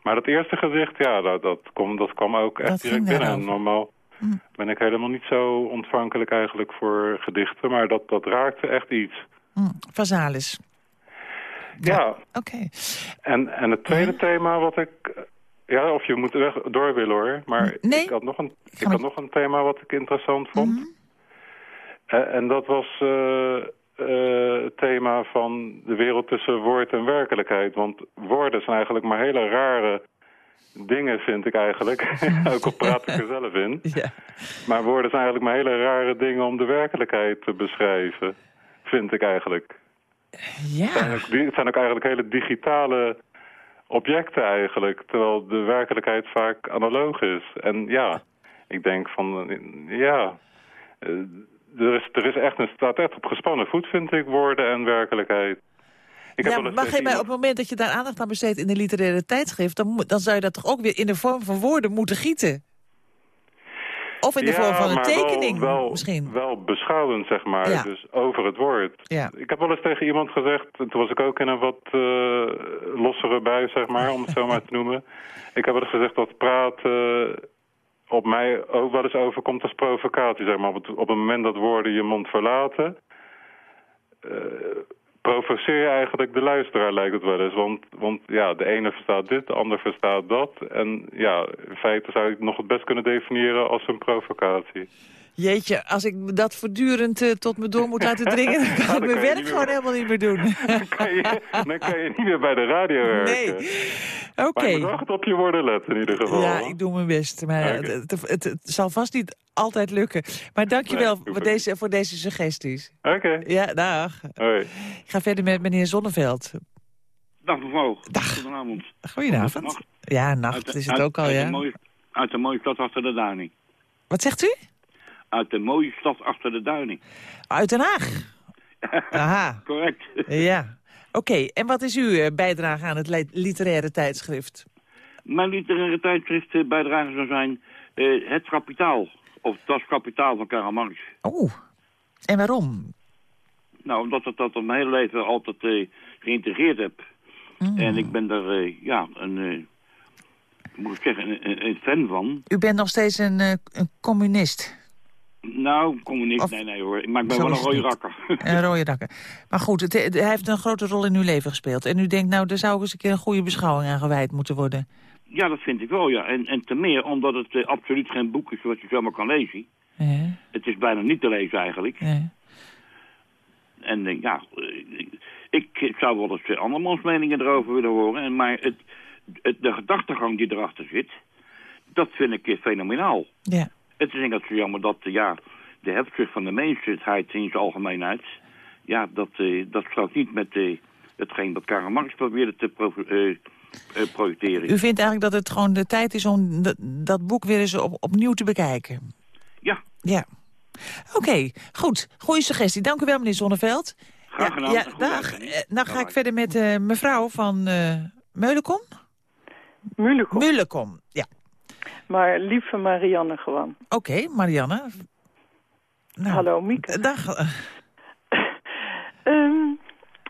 Maar dat eerste gedicht, ja, dat, dat, kwam, dat kwam ook echt Dat direct binnen. Normaal Hm. ben ik helemaal niet zo ontvankelijk eigenlijk voor gedichten, maar dat, dat raakte echt iets. Hm, Vazalis. Ja, Oké. en, en het tweede thema wat ik Ja, of je moet weg, door willen hoor. Maar nee. ik had nog een, ik had nog een thema wat ik interessant vond. Mhm. En dat was eh, eh, het thema van de wereld tussen woord en werkelijkheid. Want woorden zijn eigenlijk maar hele rare dingen, vind ik eigenlijk. Ook al praat ik er zelf in. Ja. Maar woorden zijn eigenlijk maar hele rare dingen om de werkelijkheid te beschrijven. Vind ik eigenlijk. Ja. Het zijn ook, het zijn ook eigenlijk hele digitale objecten eigenlijk. Terwijl de werkelijkheid vaak analoog is. En ja, ik denk van, eh, ja... er is, er is echt een, staat echt op gespannen voet, vind ik, woorden en werkelijkheid. Ik ja, maar geef mij op het moment dat je daar aandacht aan besteedt in de literaire tijdschrift... Dan, dan zou je dat toch ook weer in de vorm van woorden moeten gieten? Of in de Ja, vorm van een wel- tekening wel, misschien? Wel beschouwend, zeg maar. Ja. Dus over het woord. Ja. Ik heb wel eens tegen iemand gezegd... en toen was ik ook in een wat eh, lossere bui, zeg maar, om het zo maar te noemen. Ik heb wel eens gezegd dat praten op mij ook wel eens overkomt als provocatie, zeg maar. Op het, op het moment dat woorden je mond verlaten... eh, provoceer je eigenlijk de luisteraar, lijkt het wel eens. Want, want ja, de ene verstaat dit, de ander verstaat dat. En ja, in feite zou ik nog het best kunnen definiëren als een provocatie. Jeetje, als ik dat voortdurend eh, tot me door moet laten dringen... dan kan dan ik mijn werk gewoon meer- helemaal niet meer doen. Dan kan je, dan kan je niet meer bij de radio werken. Nee. Oké. Maar je moet op je woorden letten in ieder geval. Ja, ik doe mijn best. Maar het, het, het- het zal vast niet altijd lukken. Maar dankjewel Nee, voor, deze, voor deze suggesties. Oké, Ja, dag. hoi. Ik ga verder met meneer Zonneveld. Dag mevrouw. Dag. Goedenavond. Goedenavond. Nacht. Ja, nacht Uit is het uit- ook al, uit ja. De mooie, uit de mooie stad achter de duining. Wat zegt u? Uit de mooie stad achter de duining. Uit Den Haag. Aha, Correct. ja. Oké, en wat is uw eh, bijdrage aan het li- literaire tijdschrift? Mijn literaire tijdschrift eh, bijdrage zou zijn eh, Het Kapitaal. Of Das Kapitaal van Karl Marx. Oeh, en waarom? Nou, omdat ik dat op mijn hele leven altijd geïntegreerd heb. Mm. En ik ben eh, ja, een, moet ik zeggen, een, een- fan van. U bent nog steeds een, een communist. Nou, communist, Of- nee, nee hoor. Maar ik ben Zo wel een rode rakker. Een rode dakken. Maar goed, het, het- hij heeft een grote rol in uw leven gespeeld. En u denkt, nou, daar zou ook eens een keer een goede beschouwing aan gewijd moeten worden. Ja, dat vind ik wel, ja. En, en te meer omdat het eh, absoluut geen boek is wat je zomaar kan lezen. Ja, Het is bijna niet te lezen eigenlijk. ja. En eh, ja, eh, ik, ik zou wel eens eh, andermans meningen erover willen horen. En, maar het, het, de gedachtegang die erachter zit, dat vind ik fenomenaal. ja. Het is enkel zo jammer dat eh, ja, de hebzucht van de mensheid in zijn algemeenheid... ja, dat, eh, dat strookt niet met eh, hetgeen wat Karl Marx probeerde te pro- eh, eh, projecteren. U vindt eigenlijk dat het gewoon de tijd is om dat, dat boek weer eens op, opnieuw te bekijken? Ja. Ja. Oké, goed. Goeie suggestie. Dank u wel, meneer Zonneveld. Graag ja, gedaan. ja, dag. Eh, nou ga ik verder met eh, mevrouw van eh Meulenkom. Mulekom. Meulenkom, ja. Maar lieve Marianne gewoon. Oké, Marianne. Nou, Hallo Mieke. Dag.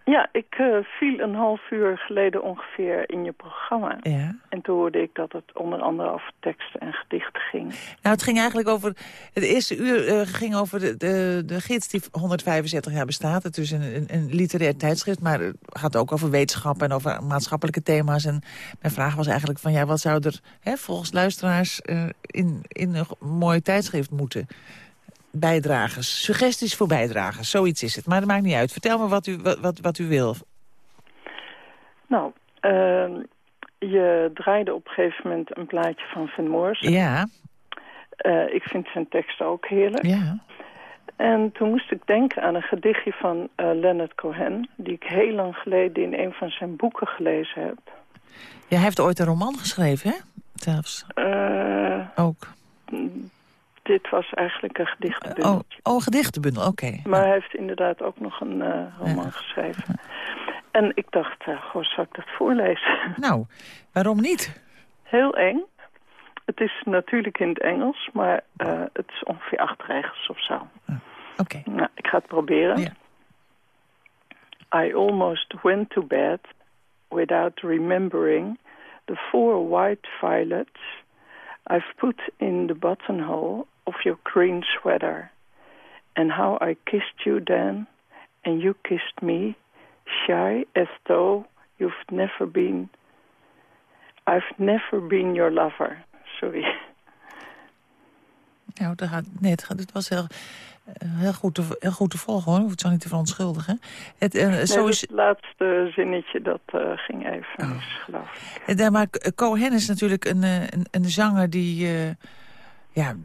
Ja, ik eh, viel een half uur geleden ongeveer in je programma. Ja. En toen hoorde ik dat het onder andere over teksten en gedichten ging. Nou, het ging eigenlijk over... Het eerste uur eh, ging over de, de, de gids die 165 jaar bestaat. Het is een, een, een literair tijdschrift, maar het gaat ook over wetenschap... en over maatschappelijke thema's. En mijn vraag was eigenlijk van... ja, wat zou er hè, volgens luisteraars eh, in, in een mooi tijdschrift moeten? Bijdragers, suggesties voor bijdragers, zoiets is het. Maar dat maakt niet uit. Vertel me wat u, wat, wat, wat u wil. Nou, ehm, je draaide op een gegeven moment een plaatje van Van Moors. Ja, Eh, ik vind zijn teksten ook heerlijk. ja. En toen moest ik denken aan een gedichtje van eh, Leonard Cohen... die ik heel lang geleden in een van zijn boeken gelezen heb. Ja, hij heeft ooit een roman geschreven, hè? Zelfs. Eh, Ook. Dit was eigenlijk een gedichtenbundel. Oh, oh een gedichtenbundel, oké. Maar hij heeft inderdaad ook nog een eh, roman geschreven. En ik dacht, uh, goh, zal ik dat voorlezen? Nou, waarom niet? Heel eng. Het is natuurlijk in het Engels, maar uh, het is ongeveer acht regels of zo. Oké. Okay. Nou, ik ga het proberen. I almost went to bed without remembering the four white violets I've put in the buttonhole of your green sweater. And how I kissed you then, and you kissed me, shy as though you've never been. I've never been your lover. Sorry. Nou, dat gaat, nee, het, was heel, eh, heel, goed te, heel goed te volgen, hoor. Het zo niet te verontschuldigen. Het, uh, zo is... het laatste zinnetje, dat uh, ging even oh. mis, geloof ik. Uh, maar Cohen is natuurlijk een, een, een zanger die... ja,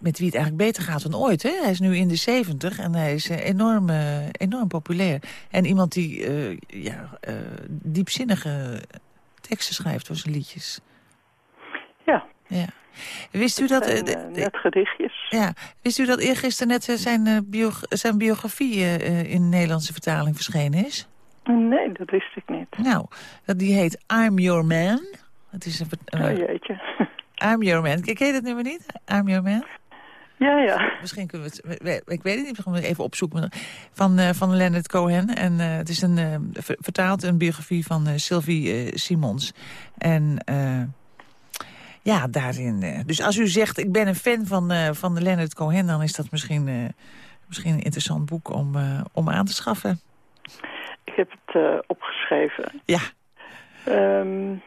met wie het eigenlijk beter gaat dan ooit. Hè? Hij is nu in de zeventig en hij is enorm, enorm populair. En iemand die ja, diepzinnige teksten schrijft voor zijn liedjes. Ja. ja. Wist u dat... Uh, net gedichtjes. Ja. Wist u dat eergisteren net zijn, uh, bio zijn biografie uh, in Nederlandse vertaling verschenen is? Nee, dat wist ik niet. Nou, die heet I'm Your Man. Het is een... oh jeetje. I'm Your Man. Ken je dat nummer niet? I'm Your Man? Ja, ja. Misschien kunnen we het... Ik weet het niet, we gaan even opzoeken. Van, uh, van Leonard Cohen. En uh, het is een, uh, vertaald een biografie van Sylvie Simons. En ja, daarin. Dus als u zegt, ik ben een fan van, van Leonard Cohen... dan is dat misschien, misschien een interessant boek om, om aan te schaffen. Ik heb het opgeschreven. Ja. Um,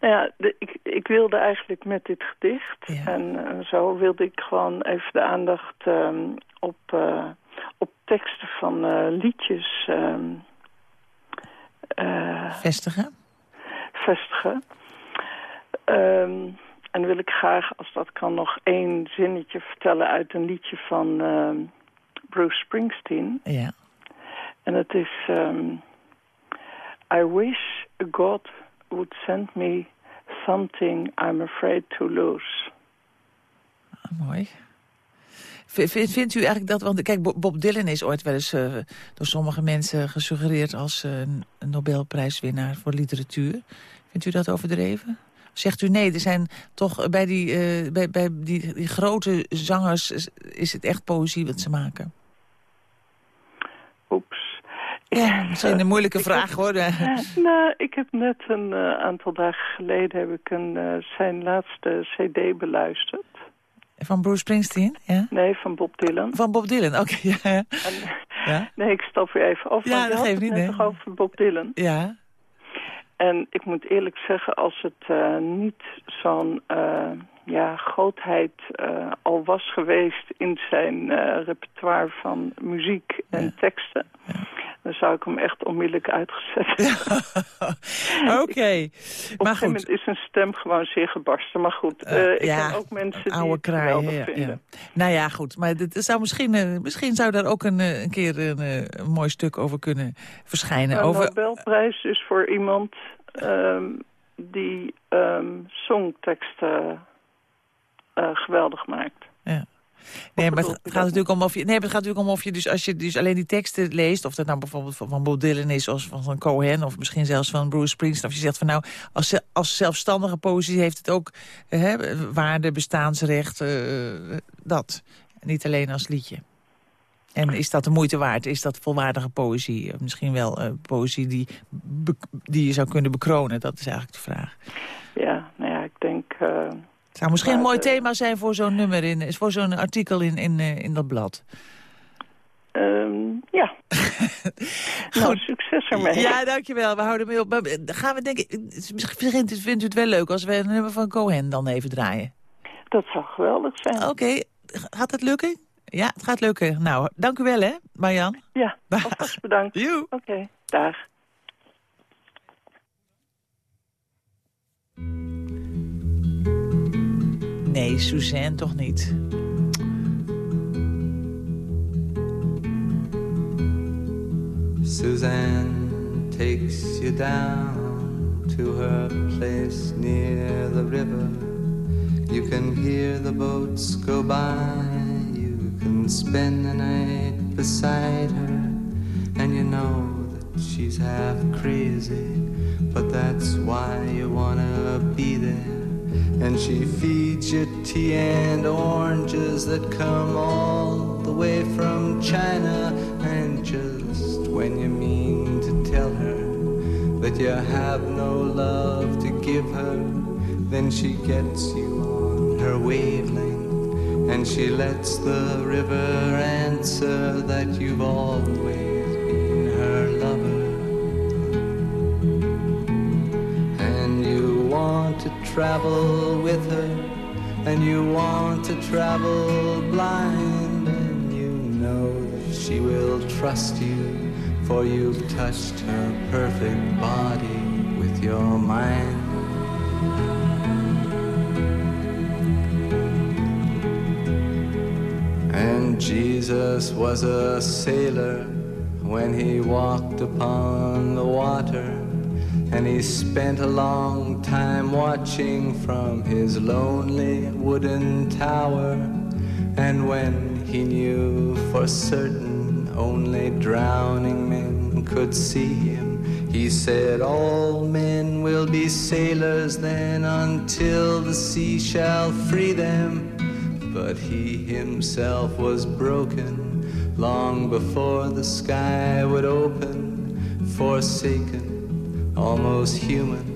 nou ja, de, ik, ik wilde eigenlijk met dit gedicht... Ja. en zo wilde ik gewoon even de aandacht um, op, op teksten van liedjes... Um, vestigen? Vestigen. Um, en wil ik graag, als dat kan, nog één zinnetje vertellen uit een liedje van Bruce Springsteen. Ja. En het is... I wish God would send me something I'm afraid to lose. Ah, mooi. Vindt u eigenlijk dat... Want kijk, Bob Dylan is ooit wel eens uh, door sommige mensen gesuggereerd... als uh, een Nobelprijswinnaar voor literatuur. Vindt u dat overdreven? Zegt u nee, er zijn toch bij die, uh, bij, bij die, die, grote zangers... is het echt poëzie wat ze maken? Oeps. Ja, misschien een moeilijke vraag hoor. nou, ik heb net een uh, aantal dagen geleden heb ik een, uh, zijn laatste cd beluisterd. Van Bruce Springsteen? Ja? Nee, van Bob Dylan. Van Bob Dylan, oké. Okay, ja. ja. Nee, ik stap weer even over. Ja, dat geeft niet, nee. toch over Bob Dylan? Ja. En ik moet eerlijk zeggen, als het uh, niet zo'n ja, grootheid uh, al was geweest in zijn repertoire van muziek en ja. teksten... Ja. Dan zou ik hem echt onmiddellijk uitgezet Oké. Okay. Maar goed. moment is zijn stem gewoon zeer gebarsten. Maar goed, ik ja, ken ook mensen die het ja, vinden. Nou ja, goed. Maar dit zou misschien, misschien zou daar ook een, een keer een, een, mooi stuk over kunnen verschijnen. Een over... Nobelprijs is voor iemand um, die um, songteksten geweldig maakt. Ja. Nee, maar het gaat natuurlijk om of je. Nee, het gaat natuurlijk om of je dus als je dus alleen die teksten leest, of dat nou bijvoorbeeld van Bob Dylan is, of van, van Cohen, of misschien zelfs van Bruce Springsteen, of je zegt van nou, als, als zelfstandige poëzie heeft het ook hè, waarde, bestaansrecht, uh, dat. Niet alleen als liedje. En is dat de moeite waard? Is dat volwaardige poëzie? Misschien wel uh, poëzie die, die je zou kunnen bekronen? Dat is eigenlijk de vraag. Ja, nou ja, ik denk... Uh, het zou misschien een mooi thema zijn voor zo'n nummer, in, voor zo'n artikel in, in, uh, in dat blad. Um, ja. nou, succes ermee. Ja, dankjewel. We houden mee op. Gaan we denken, misschien vindt u het wel leuk als we een nummer van Cohen dan even draaien? Dat zou geweldig zijn. Oké, okay. gaat het lukken? Ja, het gaat lukken. Nou, dank u wel, hè, Marjan. Ja, alvast bedankt. Oké, okay, dag. Nee, Suzanne toch niet. Suzanne takes you down to her place near the river. You can hear the boats go by can spend the night beside her, and you know that she's half crazy, but that's why you wanna be there. And she feeds you tea and oranges that come all the way from China. And just when you mean to tell her that you have no love to give her, then she gets you on her wavelength and she lets the river answer that you've always want travel with her, and you want to travel blind, and you know that she will trust you, for you've touched her perfect body with your mind. And Jesus was a sailor when he walked upon the water. And he spent a long time watching from his lonely wooden tower. And when he knew for certain only drowning men could see him, he said, All men will be sailors then until the sea shall free them. But he himself was broken long before the sky would open, forsaken, almost human.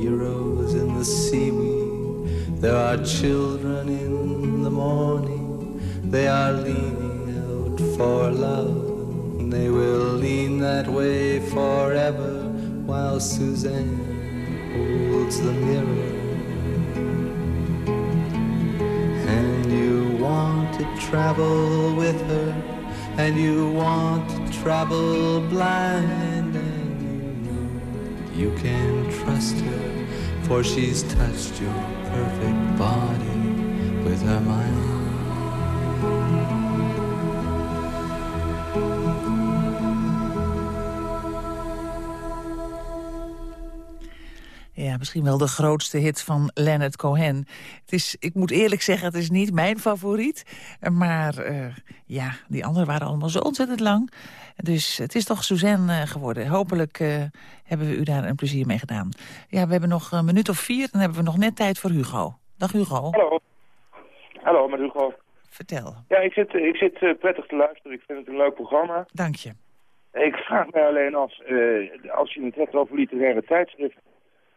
heroes in the seaweed, there are children in the morning, they are leaning out for love. They will lean that way forever while Suzanne holds the mirror. And you want to travel with her, and you want to travel blind, and you know you can trust her, for she's touched your perfect body with her mind. Misschien wel de grootste hit van Leonard Cohen. Het is, ik moet eerlijk zeggen, het is niet mijn favoriet. Maar uh, ja, die anderen waren allemaal zo ontzettend lang. Dus het is toch Suzanne uh, geworden. Hopelijk uh, hebben we u daar een plezier mee gedaan. Ja, we hebben nog een minuut of vier. Dan hebben we nog net tijd voor Hugo. Dag Hugo. Hallo. Hallo, met Hugo. Vertel. Ja, ik zit, ik zit prettig te luisteren. Ik vind het een leuk programma. Dank je. Ik vraag me alleen af, als je het hebt over literaire tijdschriften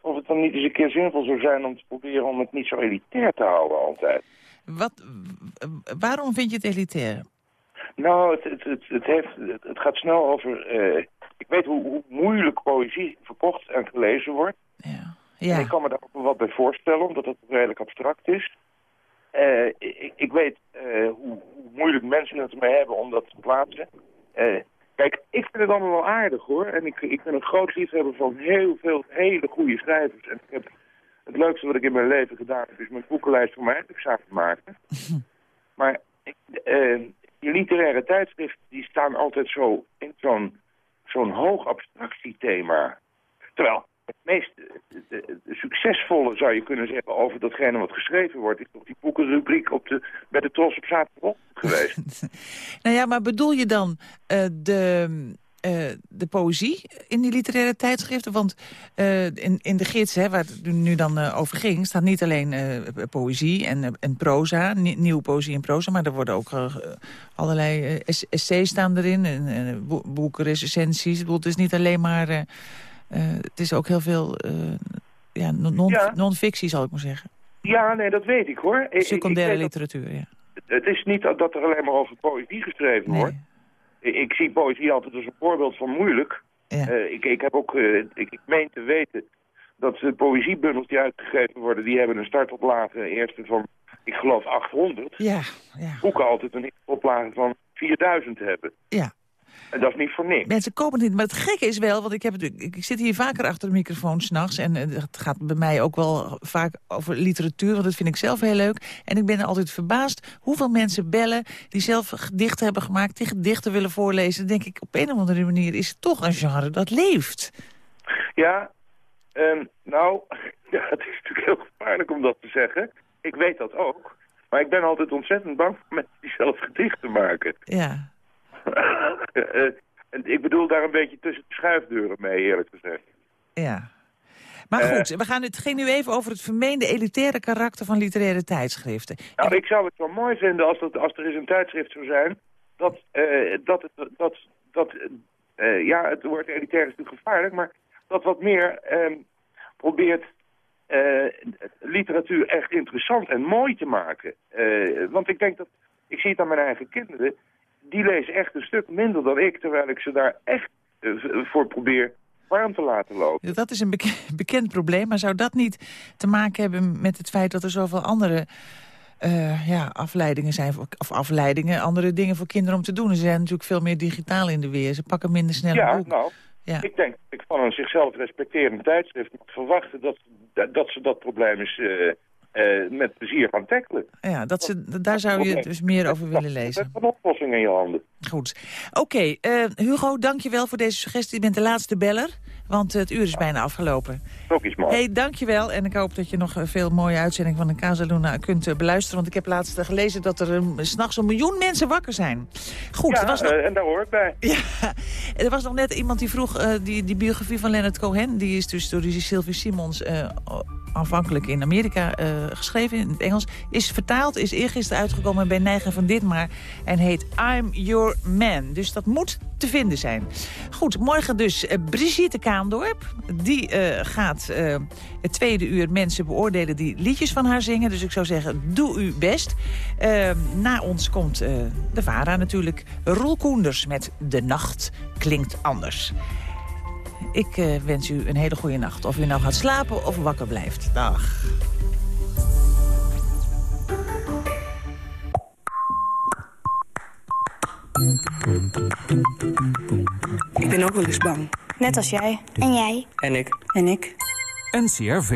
of het dan niet eens een keer zinvol zou zijn om te proberen om het niet zo elitair te houden altijd. Wat, waarom vind je het elitair? Nou, het, het, het, het heeft, het, gaat snel over... Uh, ik weet hoe, hoe, moeilijk poëzie verkocht en gelezen wordt. Ja. Ja. En ik kan me daar ook wat bij voorstellen, omdat het redelijk abstract is. Uh, ik, ik, weet uh, hoe, hoe, moeilijk mensen het ermee hebben om dat te plaatsen. Kijk, ik vind het allemaal wel aardig hoor. En ik, ik ben een groot liefhebber van heel veel hele goede schrijvers. En ik heb het leukste wat ik in mijn leven gedaan heb, is mijn boekenlijst voor mijn eindexamen maken. maar uh, die literaire tijdschriften die staan altijd zo in zo'n zo'n hoog abstractiethema. Terwijl het meest de, succesvolle, zou je kunnen zeggen, over datgene wat geschreven wordt, is toch die boekenrubriek op de, bij de Tros op zaterdag geweest. nou ja, maar bedoel je dan uh, de, uh, de poëzie in die literaire tijdschriften? Want uh, in, in de gids, hè, waar het nu dan over ging, staat niet alleen poëzie en, en proza, nieuwe poëzie en proza, maar er worden ook allerlei essays staan erin, en, en boeken, recensies. Het is niet alleen maar eh, het is ook heel veel uh, ja, non-fictie, zal ik maar zeggen. Ja, nee, dat weet ik hoor. Secundaire literatuur, ja. Het is niet dat er alleen maar over poëzie geschreven wordt. Ik zie poëzie altijd als een voorbeeld van moeilijk. Ja. Uh, ik, ik, heb ook, uh, ik, ik, meen te weten dat de poëziebundels die uitgegeven worden... die hebben een startoplage eerste van, ik geloof, 800. Ja, ja. Boeken altijd een oplage van 4000 hebben. Ja. Dat is niet voor niks. Mensen kopen het niet. Maar het gekke is wel, want ik, heb het, ik, ik zit hier vaker achter de microfoon s'nachts... en eh, het gaat bij mij ook wel vaak over literatuur... want dat vind ik zelf heel leuk. En ik ben altijd verbaasd hoeveel mensen bellen... die zelf gedichten hebben gemaakt, die gedichten willen voorlezen. Dan denk ik, op een of andere manier is het toch een genre dat leeft. Ja, um, nou, ja, het is natuurlijk heel gevaarlijk om dat te zeggen. Ik weet dat ook. Maar ik ben altijd ontzettend bang voor mensen die zelf gedichten maken. Ja. Eh, en ik bedoel daar een beetje tussen de schuifdeuren mee, eerlijk gezegd. Ja. Maar Eh. goed, we gaan het ging nu even over het vermeende elitaire karakter van literaire tijdschriften. Nou, ik zou het wel mooi vinden als, dat, als er eens een tijdschrift zou zijn... dat, eh, dat, het, dat, dat ja, het woord elitair is natuurlijk gevaarlijk... maar dat wat meer ehm, probeert literatuur echt interessant en mooi te maken. Want ik denk dat, ik zie het aan mijn eigen kinderen... die lezen echt een stuk minder dan ik... terwijl ik ze daar echt eh, voor probeer warm te laten lopen. Dat is een bek- bekend probleem, maar zou dat niet te maken hebben met het feit dat er zoveel andere eh, ja, afleidingen zijn, of afleidingen, andere dingen voor kinderen om te doen. Ze zijn natuurlijk veel meer digitaal in de weer. Ze pakken minder snel Ja, boek. nou, Ja. ik denk dat ik van een zichzelf respecterend tijdschrift mag verwachten dat, dat, ze dat probleem eens eh, eh, met plezier gaan tackelen. Ja, dat ze, daar zou je dus meer over willen lezen. Een oplossing in je handen. Goed. Oké, eh, Hugo, dank je wel voor deze suggestie. Je bent de laatste beller, want het uur is bijna afgelopen. Ook iets hey, dank je wel. En ik hoop dat je nog eh, veel mooie uitzendingen van de Casaluna kunt eh, beluisteren. Want ik heb laatst eh, gelezen dat er um, s'nachts een miljoen mensen wakker zijn. Goed, ja, er was nog... en daar hoor ik bij. Ja, er was nog net iemand die vroeg, die, die biografie van Leonard Cohen... die is dus door die Sylvie Simons eh, aanvankelijk in Amerika geschreven, in het Engels... is vertaald, is eergisteren uitgekomen bij Neigen van Ditmar... en heet I'm Your Man. Dus dat moet te vinden zijn. Goed, morgen dus Brigitte Kaandorp. Die eh, eh, het tweede uur mensen beoordelen die liedjes van haar zingen. Dus ik zou zeggen, doe uw best. Eh, na ons komt eh, de VARA natuurlijk. Roel Koenders met De Nacht Klinkt Anders. Ik eh, wens u een hele goede nacht. Of u nou gaat slapen of wakker blijft. Dag. Ik ben ook wel eens bang. Net als jij. En jij. En ik. En ik. NCRV.